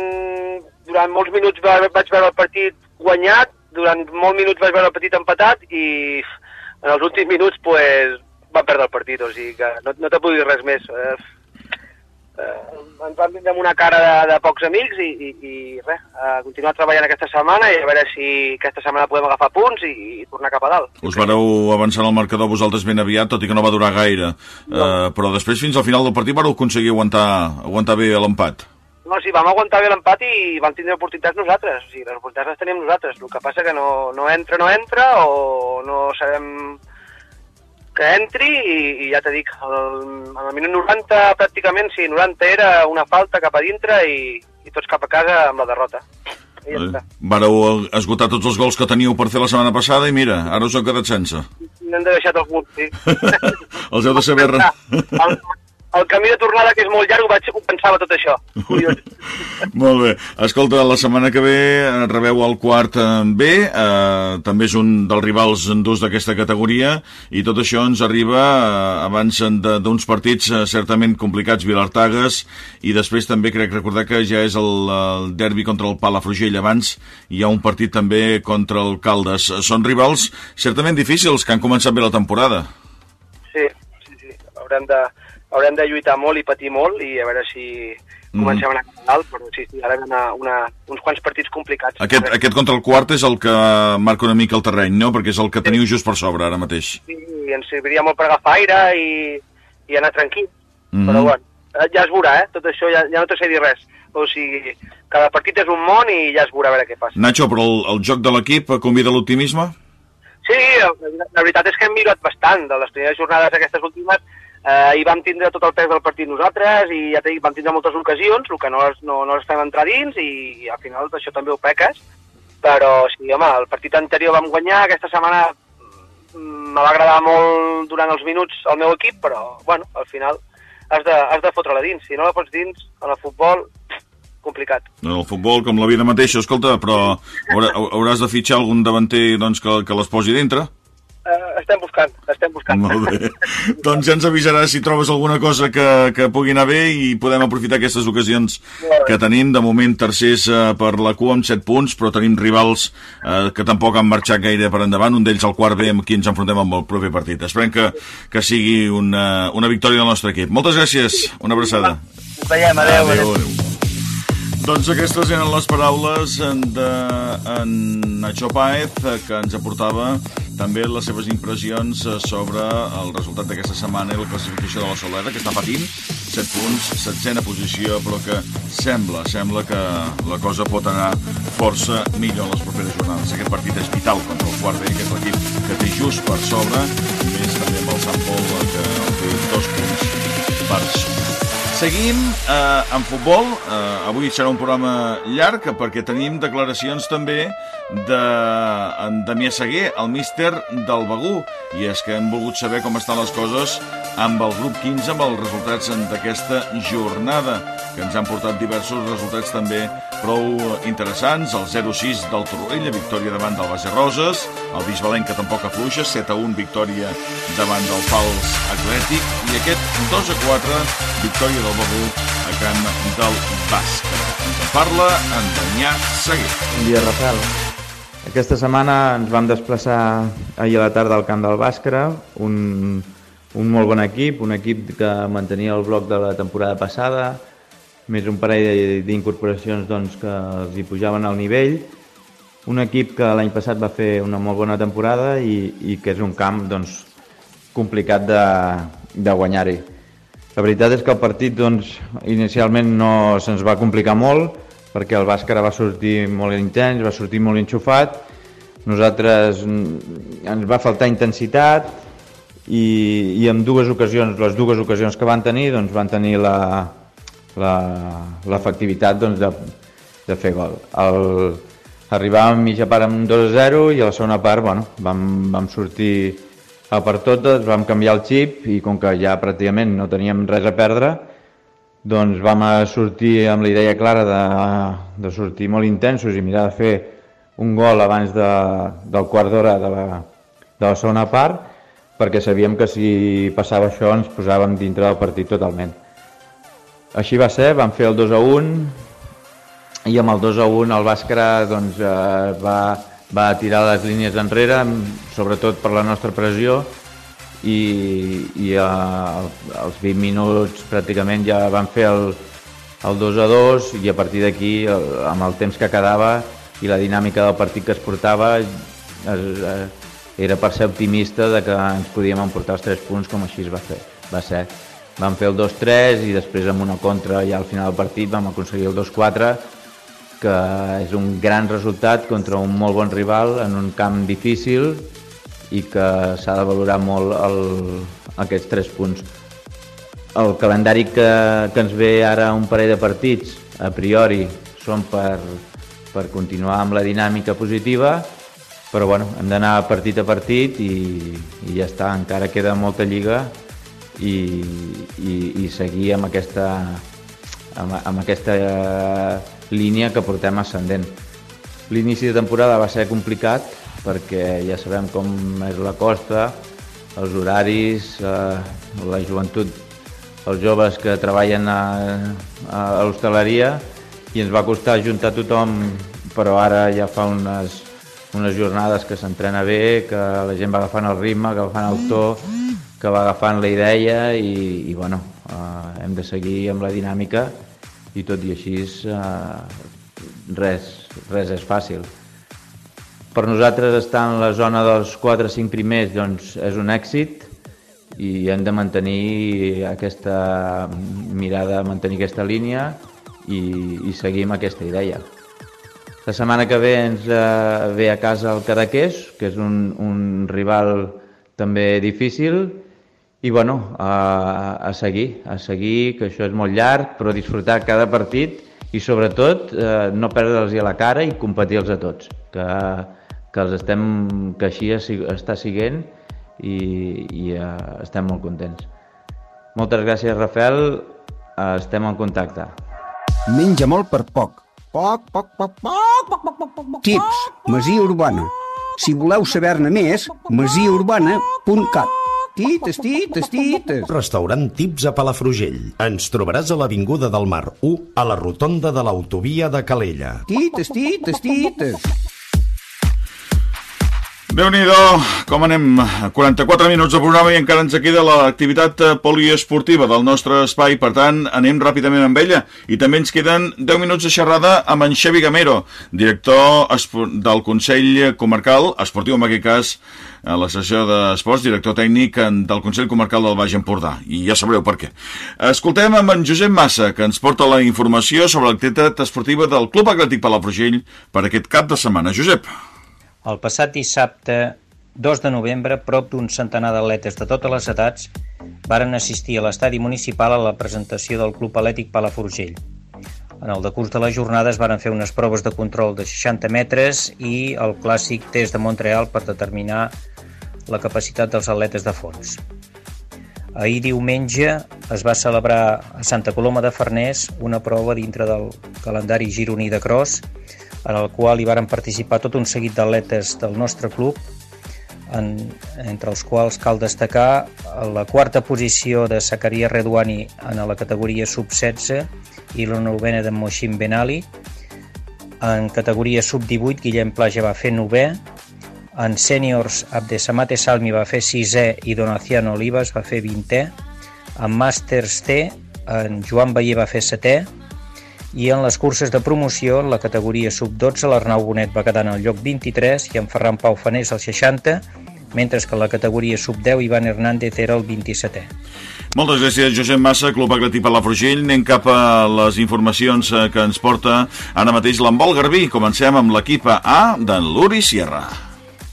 [SPEAKER 6] durant molts minuts vaig veure el partit guanyat, durant molts minuts vaig veure el partit empatat i en els últims minuts pues, va perdre el partit, o sigui que no, no te puc dir res més. Eh, eh, ens vam vindre amb una cara de, de pocs amics i, i, i res, a continuar treballant aquesta setmana i a veure si aquesta setmana podem agafar punts i, i tornar cap a dalt.
[SPEAKER 1] Us vareu avançar en el marcador vosaltres ben aviat, tot i que no va durar gaire, no. uh, però després fins al final del partit vareu aconseguir aguantar, aguantar bé l'empat.
[SPEAKER 6] No, sí, vam aguantar bé l'empat i vam tindre oportunitats nosaltres. O sigui, les oportunitats les teníem nosaltres. El que passa que no, no entra, no entra, o no sabem que entri i, i ja t'he en el minut 90 pràcticament, sí, 90 era una falta cap a dintre i, i tots cap a casa amb la derrota. I ja
[SPEAKER 1] està. Vareu esgotar tots els gols que teníeu per fer la setmana passada i mira, ara us heu quedat sense.
[SPEAKER 6] N'hem de deixat algun, sí.
[SPEAKER 1] els heu de saber...
[SPEAKER 6] El, el camí de tornada, que és molt llarg, ho, vaig, ho pensava tot això.
[SPEAKER 1] molt bé. Escolta, la setmana que ve eh, rebeu el quart eh, B, eh, també és un dels rivals d'ús d'aquesta categoria, i tot això ens arriba eh, abans d'uns partits eh, certament complicats, Vilartagues, i després també crec recordar que ja és el, el derbi contra el Palafrugell abans, hi ha un partit també contra el Caldes. Són rivals certament difícils, que han començat bé la temporada.
[SPEAKER 6] Sí, sí, sí. Haurem de haurem de lluitar molt i patir molt i a veure si comencem mm. a anar dalt, però sí, sí, ara una, una, uns quants partits complicats.
[SPEAKER 1] Aquest, aquest contra el quart és el que marca una mica el terreny, no? Perquè és el que sí. teniu just per sobre ara mateix.
[SPEAKER 6] Sí, ens serviria molt per agafar aire i, i anar tranquil. Mm. Però bueno, eh, ja es veurà, eh? Tot això ja, ja no t'ho sé dir res. O sigui, cada partit és un món i ja es veurà a veure què passa.
[SPEAKER 1] Nacho, però el, el joc de l'equip convida l'optimisme?
[SPEAKER 6] Sí, la veritat és que hem millorat bastant. De les primeres jornades aquestes últimes Eh, I vam tindre tot el pes del partit nosaltres i ja dic, vam tindre moltes ocasions, el que no, no, no les fem entrar dins i, i al final això també ho peques. Però sí, home, el partit anterior vam guanyar, aquesta setmana mm, me va agradar molt durant els minuts el meu equip, però bueno, al final has de, has de fotre-la dins. Si no la fots dins, en el futbol, complicat.
[SPEAKER 1] El futbol, com la vida mateixa, escolta, però hauràs de fitxar algun davanter doncs, que, que les posi dintre?
[SPEAKER 6] Uh, estem buscant, estem buscant.
[SPEAKER 1] Molt bé. doncs ja ens avisaràs si trobes alguna cosa que, que pugui anar bé i podem aprofitar aquestes ocasions que tenim. De moment, tercers uh, per la cua amb 7 punts, però tenim rivals uh, que tampoc han marxat gaire per endavant. Un d'ells al quart B amb qui ens enfrontem amb el proper partit. Esperem que, que sigui una, una victòria del nostre equip. Moltes gràcies. Una abraçada.
[SPEAKER 6] Ens veiem. Adéu. adéu. adéu.
[SPEAKER 1] Doncs aquestes eren les paraules de en Nacho Paez, que ens aportava també les seves impressions sobre el resultat d'aquesta setmana i la classificació de la Solera, que està patint 7 punts, setzena posició, però que sembla, sembla que la cosa pot anar força millor en les properes jornades. Aquest partit és vital contra el quart B, que és que té just per sobre, més també amb el Sant Pol, que té dos punts per sobre. Seguim eh, en futbol. Eh, avui serà un programa llarg perquè tenim declaracions també de Damià Seguer, el míster del Begú, i és que hem volgut saber com estan les coses amb el grup 15, amb els resultats d'aquesta jornada, que ens han portat diversos resultats també prou interessants. El 0-6 del Torroella, victòria davant del Base Roses, el Bisbalent, que tampoc afluixa, 7-1, victòria davant del Fals Atlètic, i aquest 2-4, victòria del Begú a camp del Bàsquet. Ens en parla en Damià Seguer.
[SPEAKER 7] Bon dia, Rafael. Aquesta setmana ens vam desplaçar ahir a la tarda al camp del Bàscara, un, un molt bon equip, un equip que mantenia el bloc de la temporada passada, més un parell d'incorporacions doncs, que els hi pujaven al nivell, un equip que l'any passat va fer una molt bona temporada i, i que és un camp doncs, complicat de, de guanyar-hi. La veritat és que el partit doncs, inicialment no se'ns va complicar molt perquè el Bàscara va sortir molt intens, va sortir molt enxufat, nosaltres mm, ens va faltar intensitat i, i en dues ocasions, les dues ocasions que van tenir, doncs van tenir l'efectivitat doncs, de, de fer gol. El, arribàvem a mitja part amb 2 a 0 i a la segona part bueno, vam, vam sortir a per totes, vam canviar el xip i com que ja pràcticament no teníem res a perdre, doncs vam sortir amb la idea clara de, de sortir molt intensos i mirar de fer un gol abans de, del quart d'hora de, la, de la segona part, perquè sabíem que si passava això ens posàvem dintre del partit totalment. Així va ser, vam fer el 2 a 1 i amb el 2 a 1 el Bàscara doncs, eh, va, va tirar les línies enrere, sobretot per la nostra pressió, i, i a, als 20 minuts pràcticament ja van fer el, el 2 a 2 i a partir d'aquí, amb el temps que quedava i la dinàmica del partit que es portava, es, eh, era per ser optimista de que ens podíem emportar els 3 punts com així es va fer. Va ser. Vam fer el 2-3 i després amb una contra ja al final del partit vam aconseguir el 2-4 que és un gran resultat contra un molt bon rival en un camp difícil i que s'ha de valorar molt el, aquests tres punts. El calendari que, que ens ve ara un parell de partits, a priori, són per, per continuar amb la dinàmica positiva, però bueno, hem d'anar partit a partit i, i ja està, encara queda molta lliga i, i, i seguir amb aquesta, amb, amb aquesta línia que portem ascendent. L'inici de temporada va ser complicat, perquè ja sabem com és la costa, els horaris, eh, la joventut, els joves que treballen a, a, l'hostaleria i ens va costar juntar tothom, però ara ja fa unes, unes jornades que s'entrena bé, que la gent va agafant el ritme, agafant el to, que va agafant la idea i, i bueno, eh, hem de seguir amb la dinàmica i tot i així eh, res, res és fàcil. Per nosaltres estar en la zona dels 4 o 5 primers doncs, és un èxit i hem de mantenir aquesta mirada, mantenir aquesta línia i, i seguir amb aquesta idea. La setmana que ve ens eh, ve a casa el Cadaqués, que és un, un rival també difícil, i bueno, a, a seguir, a seguir, que això és molt llarg, però disfrutar cada partit i sobretot eh, no perdre'ls a la cara i competir-los a tots, que que els estem, que així està siguent i, i uh, estem molt contents. Moltes gràcies, Rafael. Uh, estem en contacte.
[SPEAKER 8] Menja molt per poc. Poc, poc, poc, poc, poc, poc, poc, poc. Tips, Masia Urbana. Si voleu saber-ne més, masiaurbana.cat. Tites, tites, tites.
[SPEAKER 9] Restaurant Tips a Palafrugell. Ens trobaràs a l'Avinguda del Mar 1, a la rotonda de l'autovia de Calella.
[SPEAKER 8] Tites, tites, tites.
[SPEAKER 1] Déu nhi com anem? 44 minuts de programa i encara ens queda l'activitat eh, poliesportiva del nostre espai, per tant, anem ràpidament amb ella. I també ens queden 10 minuts de xerrada amb en Xevi Gamero, director del Consell Comarcal, esportiu en aquest cas, a la sessió d'esports, director tècnic del Consell Comarcal del Baix Empordà. I ja sabreu per què. Escoltem amb en Josep Massa, que ens porta la informació sobre l'activitat esportiva del Club Atlètic Palafrugell per aquest cap de setmana. Josep.
[SPEAKER 10] El passat dissabte 2 de novembre, prop d'un centenar d'atletes de totes les edats varen assistir a l'estadi municipal a la presentació del Club Atlètic Palafrugell. En el decurs de la jornada es varen fer unes proves de control de 60 metres i el clàssic test de Montreal per determinar la capacitat dels atletes de fons. Ahir diumenge es va celebrar a Santa Coloma de Farners una prova dintre del calendari gironí de cross en el qual hi varen participar tot un seguit d'atletes del nostre club, en, entre els quals cal destacar la quarta posició de Zakaria Redouani en la categoria sub-16 i la novena de Moixin Benali. En categoria sub-18, Guillem Plaja va fer novè. En sèniors, Abdesamate Salmi va fer sisè i Donaciano Olivas va fer vintè. En màsters T, en Joan Bayer va fer setè i en les curses de promoció, en la categoria sub-12, l'Arnau Bonet va quedar en el lloc 23 i en Ferran Pau Fanés el 60, mentre que en la categoria sub-10 Ivan Hernández era el 27è.
[SPEAKER 1] Moltes gràcies, Josep Massa, Club Atlètic Palafrugell. Anem cap a les informacions eh, que ens porta ara mateix l'embol Garbí. Comencem amb l'equip A d'en Luri Sierra.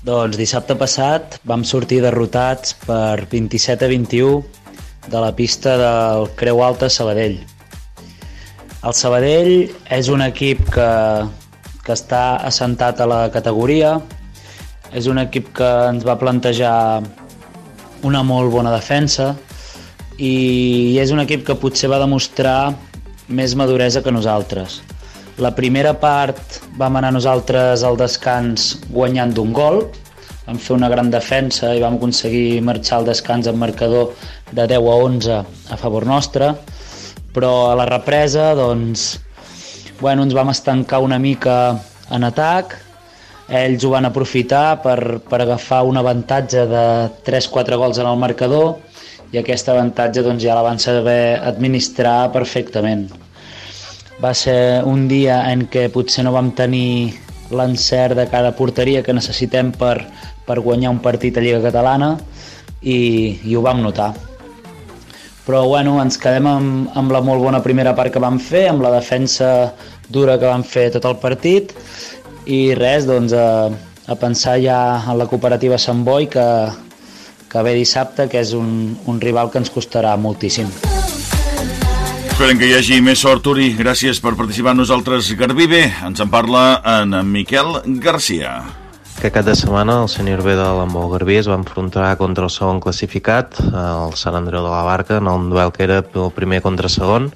[SPEAKER 11] Doncs dissabte passat vam sortir derrotats per 27 a 21 de la pista del Creu Alta Sabadell. El Sabadell és un equip que, que està assentat a la categoria, és un equip que ens va plantejar una molt bona defensa i és un equip que potser va demostrar més maduresa que nosaltres. La primera part vam anar nosaltres al descans guanyant d'un gol, vam fer una gran defensa i vam aconseguir marxar al descans amb marcador de 10 a 11 a favor nostre però a la represa doncs, bueno, ens vam estancar una mica en atac, ells ho van aprofitar per, per agafar un avantatge de 3-4 gols en el marcador i aquest avantatge doncs, ja la van saber administrar perfectament. Va ser un dia en què potser no vam tenir l'encert de cada porteria que necessitem per, per guanyar un partit a Lliga Catalana i, i ho vam notar però bueno, ens quedem amb, amb la molt bona primera part que vam fer, amb la defensa dura que vam fer tot el partit i res, doncs a, a pensar ja en la cooperativa Sant Boi que, que ve dissabte, que és un, un rival que ens costarà moltíssim.
[SPEAKER 1] Esperem que hi hagi més sort, Uri. Gràcies per participar amb nosaltres. Garbí bé, ens en parla en Miquel Garcia
[SPEAKER 12] que cap de setmana el senyor B de l'Embol Garbí es va enfrontar contra el segon classificat, el Sant Andreu de la Barca, en un duel que era el primer contra segon,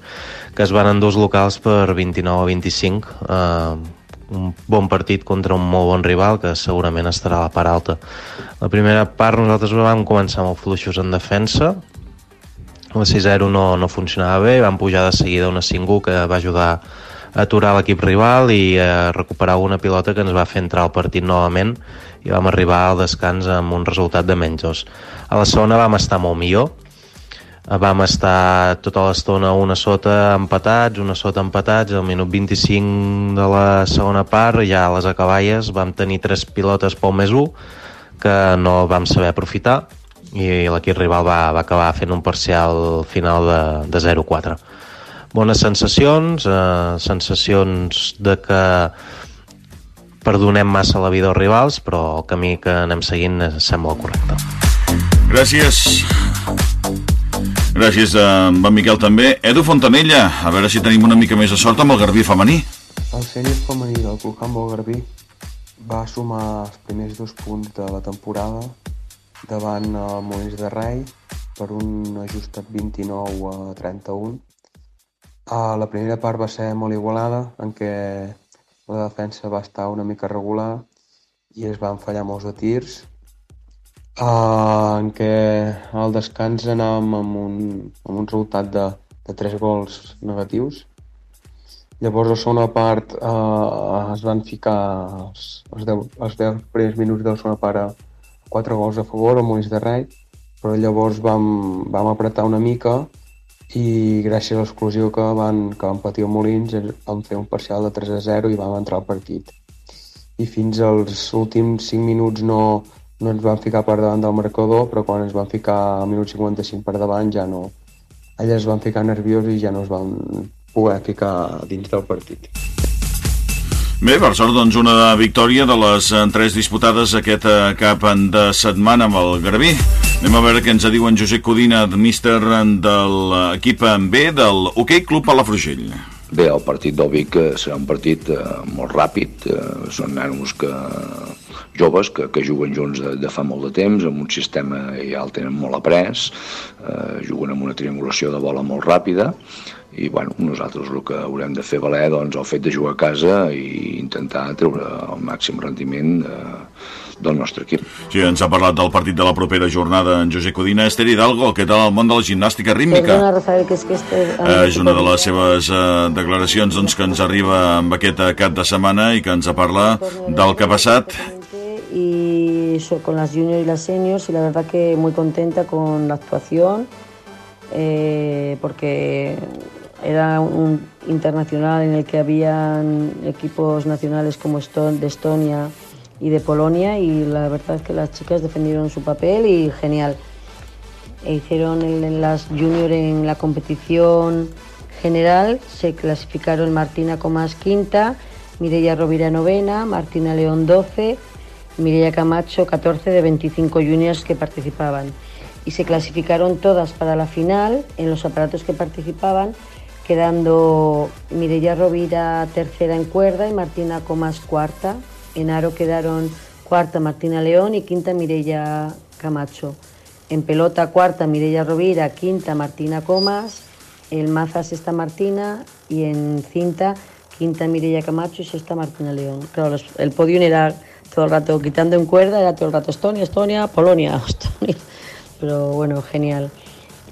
[SPEAKER 12] que es van endur locals per 29 a 25. Eh, un bon partit contra un molt bon rival que segurament estarà a la part alta. La primera part nosaltres vam començar molt fluixos en defensa, el 6-0 no, no funcionava bé, vam pujar de seguida una 5 que va ajudar aturar l'equip rival i eh, recuperar una pilota que ens va fer entrar al partit novament i vam arribar al descans amb un resultat de menys dos. A la segona vam estar molt millor, vam estar tota l'estona una sota empatats, una sota empatats, al minut 25 de la segona part, ja a les acaballes, vam tenir tres pilotes pel més 1 que no vam saber aprofitar i l'equip rival va, va acabar fent un parcial final de, de 0-4 bones sensacions, eh, sensacions de que perdonem massa la vida als rivals, però el camí que anem seguint sembla correcte.
[SPEAKER 1] Gràcies. Gràcies a en Miquel també. Edu Fontanella, a veure si tenim una mica més de sort amb el Garbí femení.
[SPEAKER 13] El sènior femení del Club Handball Garbí va sumar els primers dos punts de la temporada davant el Molins de Rei per un ajustat 29 a 31 Uh, la primera part va ser molt igualada, en què la defensa va estar una mica regular i es van fallar molts de tirs, uh, en què al descans anàvem amb un, amb un resultat de, de 3 gols negatius. Llavors, la segona part eh, es van ficar els, els, 10, els 10 primers minuts de la segona part a 4 gols a favor, a Molins de Rei, però llavors vam, vam apretar una mica i gràcies a l'exclusió que van, que van patir el Molins vam fer un parcial de 3 a 0 i vam entrar al partit. I fins als últims 5 minuts no, no ens van ficar per davant del marcador, però quan ens van ficar al minut 55 per davant ja no... Allà es van ficar nerviosos i ja no es van poder ficar dins del partit.
[SPEAKER 1] Bé, per sort, doncs, una victòria de les eh, tres disputades aquest eh, cap de setmana amb el Garbí. Anem a veure què ens diu en Josep Codina, míster de l'equip B del Hockey Club Palafrugell.
[SPEAKER 14] Bé, el partit del Vic eh, serà un partit eh, molt ràpid, eh, són nanos que joves que, que juguen junts de, de fa molt de temps, amb un sistema ja el tenen molt après, eh, juguen amb una triangulació de bola molt ràpida, i bueno, nosaltres el que haurem de fer valer doncs, el fet de jugar a casa i intentar treure el màxim rendiment de, del nostre equip.
[SPEAKER 1] Sí, ens ha parlat del partit de la propera jornada en José Codina. Esther Hidalgo, què tal el món de la gimnàstica rítmica?
[SPEAKER 15] Perdona, Rafael, que és que este...
[SPEAKER 1] Eh, és una de les seves eh, declaracions doncs, que ens arriba amb aquest cap de setmana i que ens parla del que ha passat.
[SPEAKER 15] Y con las juniors y las seniors y la verdad que muy contenta con la actuación eh, porque era un internacional en el que habían equipos nacionales como de Estonia y de Polonia y la verdad es que las chicas defendieron su papel y genial. E hicieron en las junior en la competición general, se clasificaron Martina Comas quinta, Mireia Rovira novena, Martina León 12, Mireia Camacho 14 de 25 juniors que participaban. Y se clasificaron todas para la final en los aparatos que participaban quedando Mireia Rovira tercera en cuerda y Martina Comas cuarta. En aro quedaron cuarta Martina León y quinta Mireia Camacho. En pelota cuarta Mireia Rovira, quinta Martina Comas, el maza sexta Martina y en cinta quinta Mireia Camacho y sexta Martina León. Claro, el podio era todo el rato quitando en cuerda, era todo el rato Estonia, Estonia, Polonia, Estonia. Pero bueno, genial.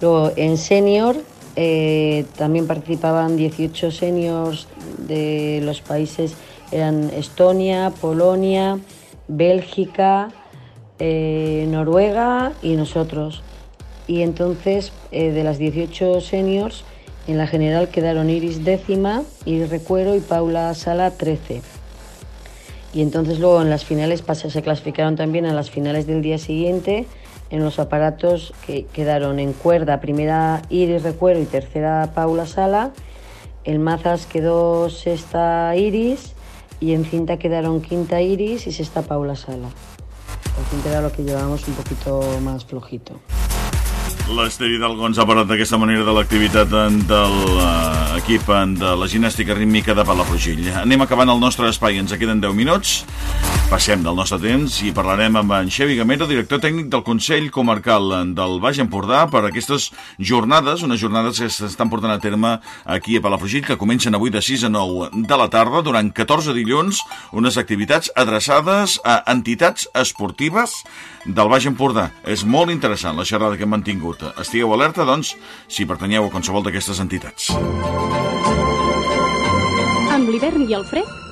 [SPEAKER 15] Luego en senior eh, también participaban 18 seniors de los países, eran Estonia, Polonia, Bélgica, eh, Noruega y nosotros. Y entonces, eh, de las 18 seniors, en la general quedaron Iris décima, Iris Recuero y Paula Sala 13. Y entonces luego en las finales se clasificaron también a las finales del día siguiente en los aparatos que quedaron en cuerda, primera Iris Recuero y tercera Paula Sala. El Mazas quedó sexta Iris y en cinta quedaron quinta Iris y sexta Paula Sala. El cinta era lo que llevábamos un poquito más flojito.
[SPEAKER 1] L'Ester Hidalgo ens ha parlat d'aquesta manera de l'activitat de l'equip de la gimnàstica rítmica de Palafrugell. Anem acabant el nostre espai, ens queden 10 minuts. Passem del nostre temps i parlarem amb en Xevi Gamero, director tècnic del Consell Comarcal del Baix Empordà per aquestes jornades, unes jornades que s'estan portant a terme aquí a Palafrugell, que comencen avui de 6 a 9 de la tarda, durant 14 dilluns, unes activitats adreçades a entitats esportives del Baix Empordà. És molt interessant la xerrada que hem mantingut. Estigueu alerta, doncs, si pertanyeu a qualsevol d'aquestes entitats.
[SPEAKER 16] Amb l'hivern i el fred,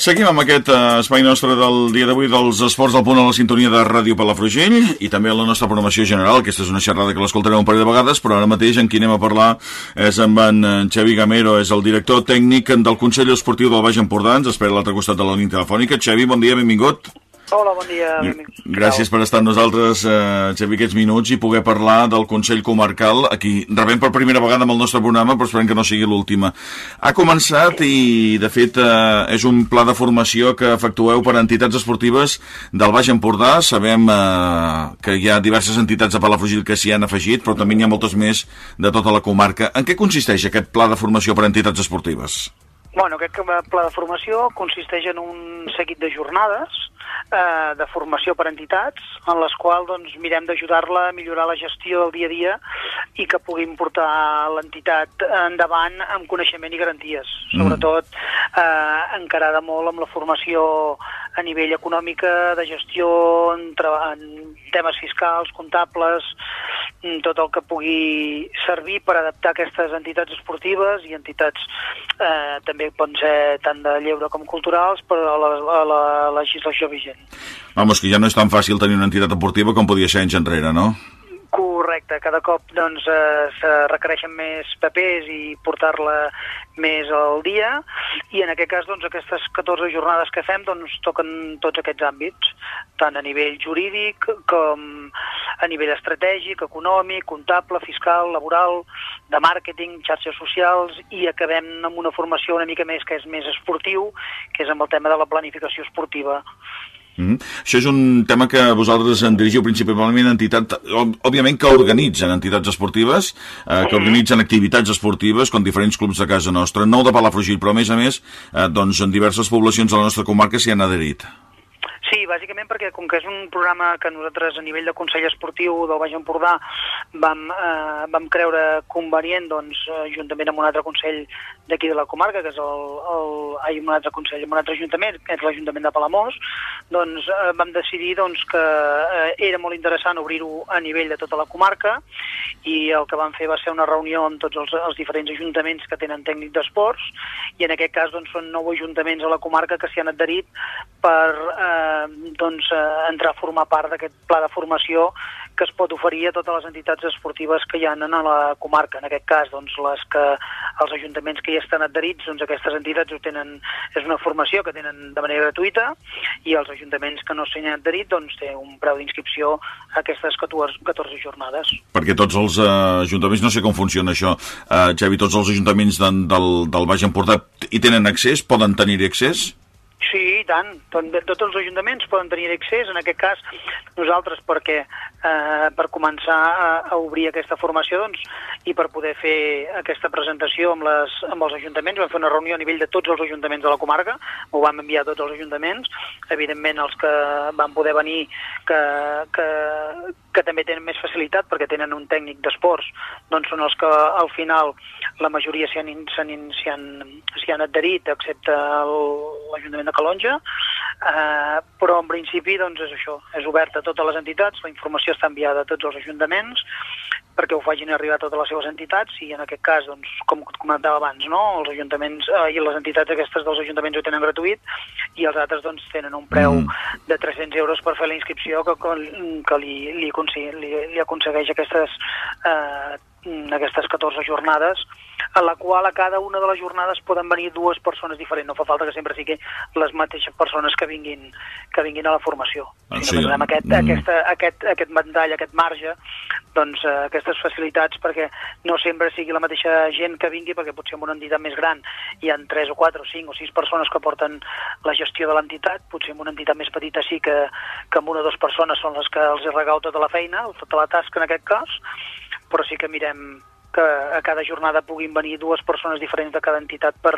[SPEAKER 1] Seguim amb aquest uh, espai nostre del dia d'avui dels esports del punt a la sintonia de Ràdio Palafrugell i també a la nostra programació general. Aquesta és una xerrada que l'escoltareu un parell de vegades, però ara mateix en qui anem a parlar és amb en Xavi Gamero, és el director tècnic del Consell Esportiu del Baix Empordà. Ens espera a l'altre costat de la línia telefònica. Xavi, bon dia, benvingut.
[SPEAKER 17] Hola, bon dia.
[SPEAKER 1] Gràcies per estar amb nosaltres, eh, Xavi, aquests minuts i poder parlar del Consell Comarcal. Aquí rebem per primera vegada amb el nostre programa, però esperem que no sigui l'última. Ha començat i, de fet, eh, és un pla de formació que efectueu per a entitats esportives del Baix Empordà. Sabem eh, que hi ha diverses entitats de Palafrugell que s'hi han afegit, però també n'hi ha moltes més de tota la comarca. En què consisteix aquest pla de formació per a entitats esportives?
[SPEAKER 17] Bueno, aquest pla de formació consisteix en un seguit de jornades eh, de formació per entitats, en les quals doncs, mirem d'ajudar-la a millorar la gestió del dia a dia i que puguin portar l'entitat endavant amb coneixement i garanties. Mm. Sobretot eh, encarada molt amb la formació a nivell econòmica, de gestió, en, en temes fiscals, comptables, mm, tot el que pugui servir per adaptar aquestes entitats esportives i entitats eh, també poden ser tant de lleure com culturals per a la, a la legislació vigent.
[SPEAKER 1] Vamos, que ja no és tan fàcil tenir una entitat esportiva com podia ser anys enrere, no?
[SPEAKER 17] Correcte, cada cop doncs, eh, se requereixen més papers i portar-la més al dia i en aquest cas doncs, aquestes 14 jornades que fem doncs, toquen tots aquests àmbits, tant a nivell jurídic com a nivell estratègic, econòmic, comptable, fiscal, laboral, de màrqueting, xarxes socials i acabem amb una formació una mica més que és més esportiu, que és amb el tema de la planificació esportiva.
[SPEAKER 1] Mm -hmm. Això és un tema que vosaltres en dirigiu principalment a entitats, òbviament que organitzen entitats esportives, eh, que organitzen activitats esportives com diferents clubs de casa nostra, no de Palafrugell, però a més a més, eh, doncs en diverses poblacions de la nostra comarca s'hi han adherit.
[SPEAKER 17] Sí, bàsicament perquè com que és un programa que nosaltres a nivell de Consell Esportiu del Baix Empordà vam, eh, vam creure convenient doncs, eh, juntament amb un altre consell d'aquí de la comarca, que és el, el, ai, un altre consell, un altre ajuntament, que és l'Ajuntament de Palamós, doncs eh, vam decidir doncs, que eh, era molt interessant obrir-ho a nivell de tota la comarca i el que vam fer va ser una reunió amb tots els, els diferents ajuntaments que tenen tècnic d'esports i en aquest cas doncs, són nou ajuntaments a la comarca que s'hi han adherit per eh, doncs, eh, entrar a formar part d'aquest pla de formació que es pot oferir a totes les entitats esportives que hi ha a la comarca. En aquest cas, doncs, les que, els ajuntaments que hi estan adherits, doncs aquestes entitats ho tenen, és una formació que tenen de manera gratuïta i els ajuntaments que no s'hi han adherit doncs, té un preu d'inscripció a aquestes 14, 14 jornades.
[SPEAKER 1] Perquè tots els uh, ajuntaments, no sé com funciona això, uh, Xavi, tots els ajuntaments de, del, del Baix Empordà hi tenen accés? Poden tenir accés?
[SPEAKER 17] Sí, i tant. Tots els ajuntaments poden tenir accés, en aquest cas nosaltres perquè eh, per començar a, a obrir aquesta formació doncs, i per poder fer aquesta presentació amb, les, amb els ajuntaments. Vam fer una reunió a nivell de tots els ajuntaments de la comarca, ho vam enviar a tots els ajuntaments, evidentment els que van poder venir que, que, que també tenen més facilitat perquè tenen un tècnic d'esports, doncs són els que al final la majoria s'hi han, han, han adherit, excepte l'Ajuntament de Calonja, eh, però en principi doncs és això, és obert a totes les entitats, la informació està enviada a tots els ajuntaments perquè ho facin arribar a totes les seves entitats i en aquest cas, doncs, com comentava abans, no? els ajuntaments eh, i les entitats aquestes dels ajuntaments ho tenen gratuït i els altres doncs, tenen un preu mm. de 300 euros per fer la inscripció que, que li, li, li, li aconsegueix aquestes, eh, aquestes 14 jornades en la qual a cada una de les jornades poden venir dues persones diferents. No fa falta que sempre sigui les mateixes persones que vinguin, que vinguin a la formació. Ah, sí. que donem aquest, mm. aquesta, aquest, aquest ventall, aquest marge, doncs eh, aquestes facilitats perquè no sempre sigui la mateixa gent que vingui, perquè potser en una entitat més gran hi ha 3 o 4 o 5 o 6 persones que porten la gestió de l'entitat, potser en una entitat més petita sí que, que amb una o dues persones són les que els regau tota la feina, tota la tasca en aquest cas, però sí que mirem que a cada jornada puguin venir dues persones diferents de cada entitat per,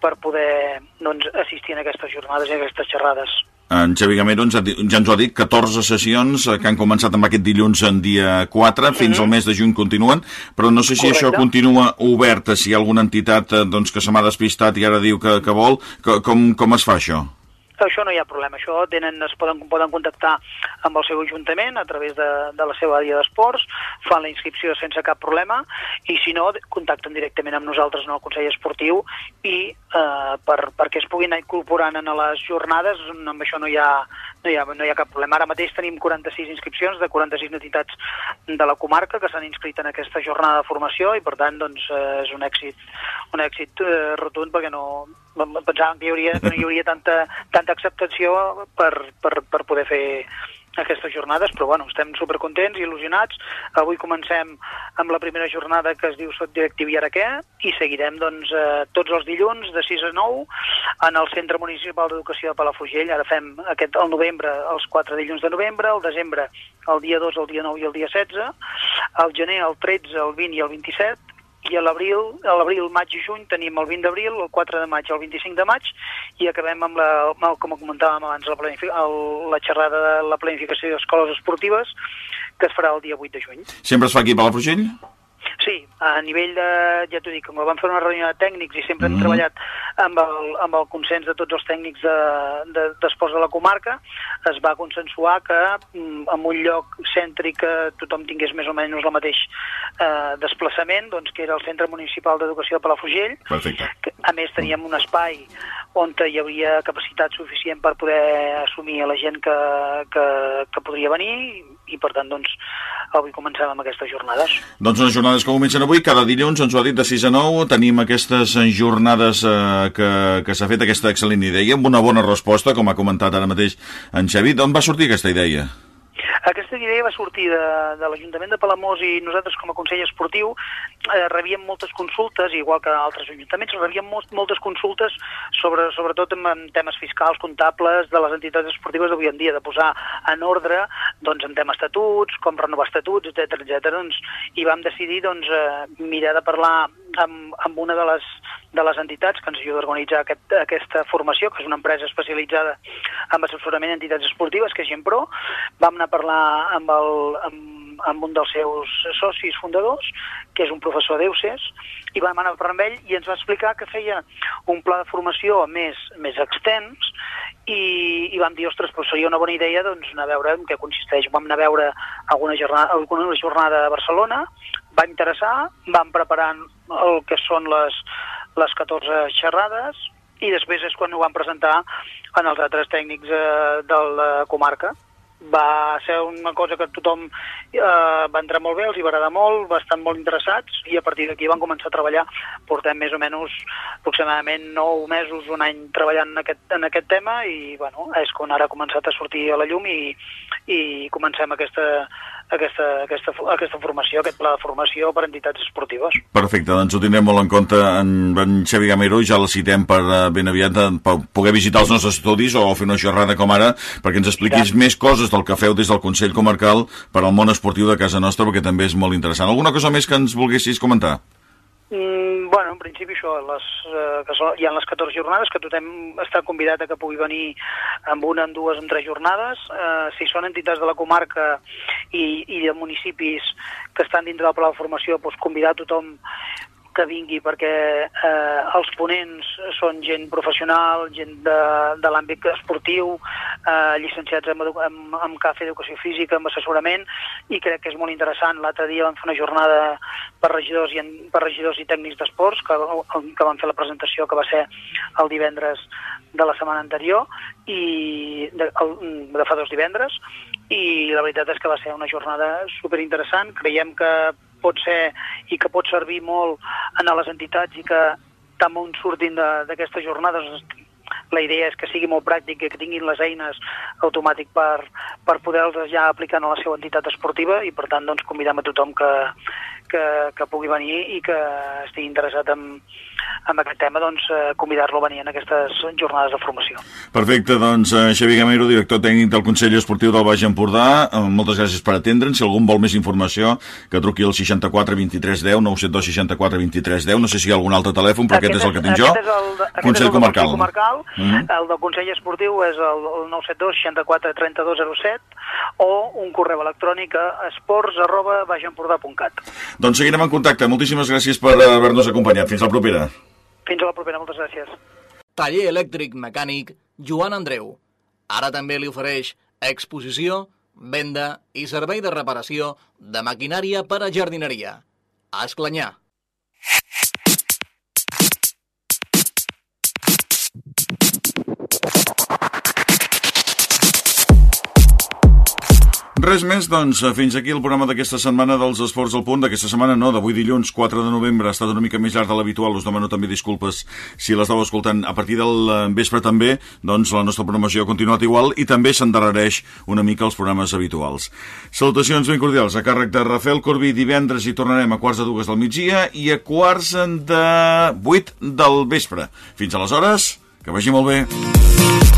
[SPEAKER 17] per poder doncs, assistir en aquestes jornades i aquestes xerrades.
[SPEAKER 1] En Xavi Gamero ens ha, ja ens ho ha dit, 14 sessions eh, que han començat amb aquest dilluns en dia 4, fins mm -hmm. al mes de juny continuen, però no sé si Correcte. això continua obert, si hi ha alguna entitat eh, doncs, que se m'ha despistat i ara diu que, que vol, com, com es fa això?
[SPEAKER 17] Això no hi ha problema, això tenen, es poden, poden contactar amb el seu ajuntament a través de, de la seva àrea d'esports, fan la inscripció sense cap problema i si no, contacten directament amb nosaltres en el Consell Esportiu i eh, per, perquè es puguin anar incorporant en les jornades, amb això no hi ha, no hi ha, no hi ha cap problema. Ara mateix tenim 46 inscripcions de 46 entitats de la comarca que s'han inscrit en aquesta jornada de formació i per tant doncs, eh, és un èxit, un èxit eh, rotund perquè no, pensàvem que hi hauria, que no hi hauria tanta, tanta acceptació per, per, per poder fer aquestes jornades, però bueno, estem supercontents i il·lusionats. Avui comencem amb la primera jornada que es diu Sot Directiu i ara què, i seguirem doncs, eh, tots els dilluns de 6 a 9 en el Centre Municipal d'Educació de Palafrugell. Ara fem aquest, el novembre els 4 dilluns de novembre, el desembre el dia 2, el dia 9 i el dia 16, el gener el 13, el 20 i el 27, i a l'abril, a l'abril, maig i juny tenim el 20 d'abril, el 4 de maig el 25 de maig i acabem amb la, com comentàvem abans, la, el, la xerrada de la planificació d'escoles esportives que es farà el dia 8 de juny.
[SPEAKER 1] Sempre es fa aquí a Palafrugell?
[SPEAKER 17] Sí, a nivell de, ja t'ho dic, com vam fer una reunió de tècnics i sempre mm. hem mhm. treballat amb el, amb el consens de tots els tècnics d'esports de, de, de la comarca, es va consensuar que mm, en un lloc cèntric que tothom tingués més o menys el mateix eh, desplaçament, doncs, que era el Centre Municipal d'Educació de Palafrugell.
[SPEAKER 1] Perfecte.
[SPEAKER 17] Que, a més, teníem un espai on hi hauria capacitat suficient per poder assumir a la gent que, que, que podria venir i, per tant, doncs, avui comencem amb aquestes jornades.
[SPEAKER 1] Doncs unes jornades que comencen avui, cada dilluns, ens ho ha dit de 6 a 9, tenim aquestes jornades eh, que, que s'ha fet aquesta excel·lent idea, amb una bona resposta, com ha comentat ara mateix en Xavi. D'on va sortir aquesta idea?
[SPEAKER 17] Aquesta idea va sortir de, de l'Ajuntament de Palamós i nosaltres com a Consell Esportiu eh, rebíem moltes consultes, igual que altres ajuntaments, rebíem molt, moltes consultes sobre, sobretot en, en temes fiscals, comptables, de les entitats esportives d'avui en dia, de posar en ordre doncs, en temes estatuts, com renovar estatuts, etc etc. Doncs, i vam decidir doncs, eh, mirar de parlar amb, amb una de les, de les entitats que ens ajuda a organitzar aquest, aquesta formació, que és una empresa especialitzada en assessorament d'entitats esportives, que és Gempro. Vam anar a parlar amb, el, amb, amb un dels seus socis fundadors, que és un professor d'EUCES, i vam anar a parlar amb ell i ens va explicar que feia un pla de formació més, més extens i, i vam dir, ostres, però seria una bona idea doncs, anar a veure en què consisteix. Vam anar a veure alguna jornada, alguna jornada a Barcelona, va interessar, vam preparant el que són les, les 14 xerrades i després és quan ho vam presentar en els altres tècnics eh, de la comarca va ser una cosa que tothom eh, va entrar molt bé, els hi va agradar molt, va estar molt interessats i a partir d'aquí van començar a treballar. Portem més o menys aproximadament 9 mesos, un any treballant en aquest, en aquest tema i bueno, és quan ara ha començat a sortir a la llum i, i comencem aquesta, aquesta, aquesta, aquesta formació, aquest pla de formació per entitats esportives.
[SPEAKER 1] Perfecte, doncs ho tindrem molt en compte en, en Xavi Gamero, ja la citem per uh, ben aviat eh, per poder visitar els nostres estudis o fer una xerrada com ara perquè ens expliquis ja. més coses del que feu des del Consell Comarcal per al món esportiu de casa nostra perquè també és molt interessant. Alguna cosa més que ens volguessis comentar?
[SPEAKER 17] Mm, bueno, en principi això, les, eh, que són, hi ha les 14 jornades, que tothom està convidat a que pugui venir amb una, en dues, en tres jornades. Eh, si són entitats de la comarca i, i de municipis que estan dintre del pla de formació, doncs convidar tothom que vingui perquè eh, els ponents són gent professional, gent de, de l'àmbit esportiu, eh, llicenciats en, en, en CAFE Educació Física, amb assessorament, i crec que és molt interessant. L'altre dia vam fer una jornada per regidors i, per regidors i tècnics d'esports, que, que van fer la presentació que va ser el divendres de la setmana anterior, i de, el, de fa dos divendres, i la veritat és que va ser una jornada superinteressant. Creiem que pot ser i que pot servir molt a les entitats i que tant on surtin d'aquestes jornades la idea és que sigui molt pràctic i que tinguin les eines automàtic per, per poder-les ja aplicar a la seva entitat esportiva i per tant doncs convidem a tothom que, que, que pugui venir i que estigui interessat en, en aquest tema, doncs, eh, convidar-lo a venir en aquestes jornades de formació.
[SPEAKER 1] Perfecte, doncs, eh, Xavi Gamero, director tècnic del Consell Esportiu del Baix Empordà, eh, moltes gràcies per atendre'ns. Si algun vol més informació, que truqui al 64 23 10, 972 64 23 10, no sé si hi ha algun altre telèfon, però aquest, aquest és el que tinc jo.
[SPEAKER 17] Aquest és el, aquest Consell és el Comarcal. Consell Comarcal. Mm -hmm. El del Consell Esportiu és el, el 972 64 32 07 o un correu electrònic a esports arroba baixempordà.cat.
[SPEAKER 1] Doncs seguirem en contacte. Moltíssimes gràcies per haver-nos acompanyat. Fins la propera.
[SPEAKER 17] Fins a la propera, moltes gràcies.
[SPEAKER 18] Taller elèctric mecànic Joan Andreu. Ara també li ofereix exposició, venda i servei de reparació de maquinària per a jardineria. A Esclanyà.
[SPEAKER 1] Res més, doncs, fins aquí el programa d'aquesta setmana dels Esports al Punt. D'aquesta setmana no, d'avui dilluns 4 de novembre. Ha estat una mica més llarg de l'habitual. Us demano també disculpes si l'estàu escoltant a partir del eh, vespre també. Doncs la nostra programació ha continuat igual i també s'endarrereix una mica els programes habituals. Salutacions ben cordials a càrrec de Rafael Corbí. Divendres hi tornarem a quarts de dues del migdia i a quarts de vuit del vespre. Fins aleshores, que vagi molt bé.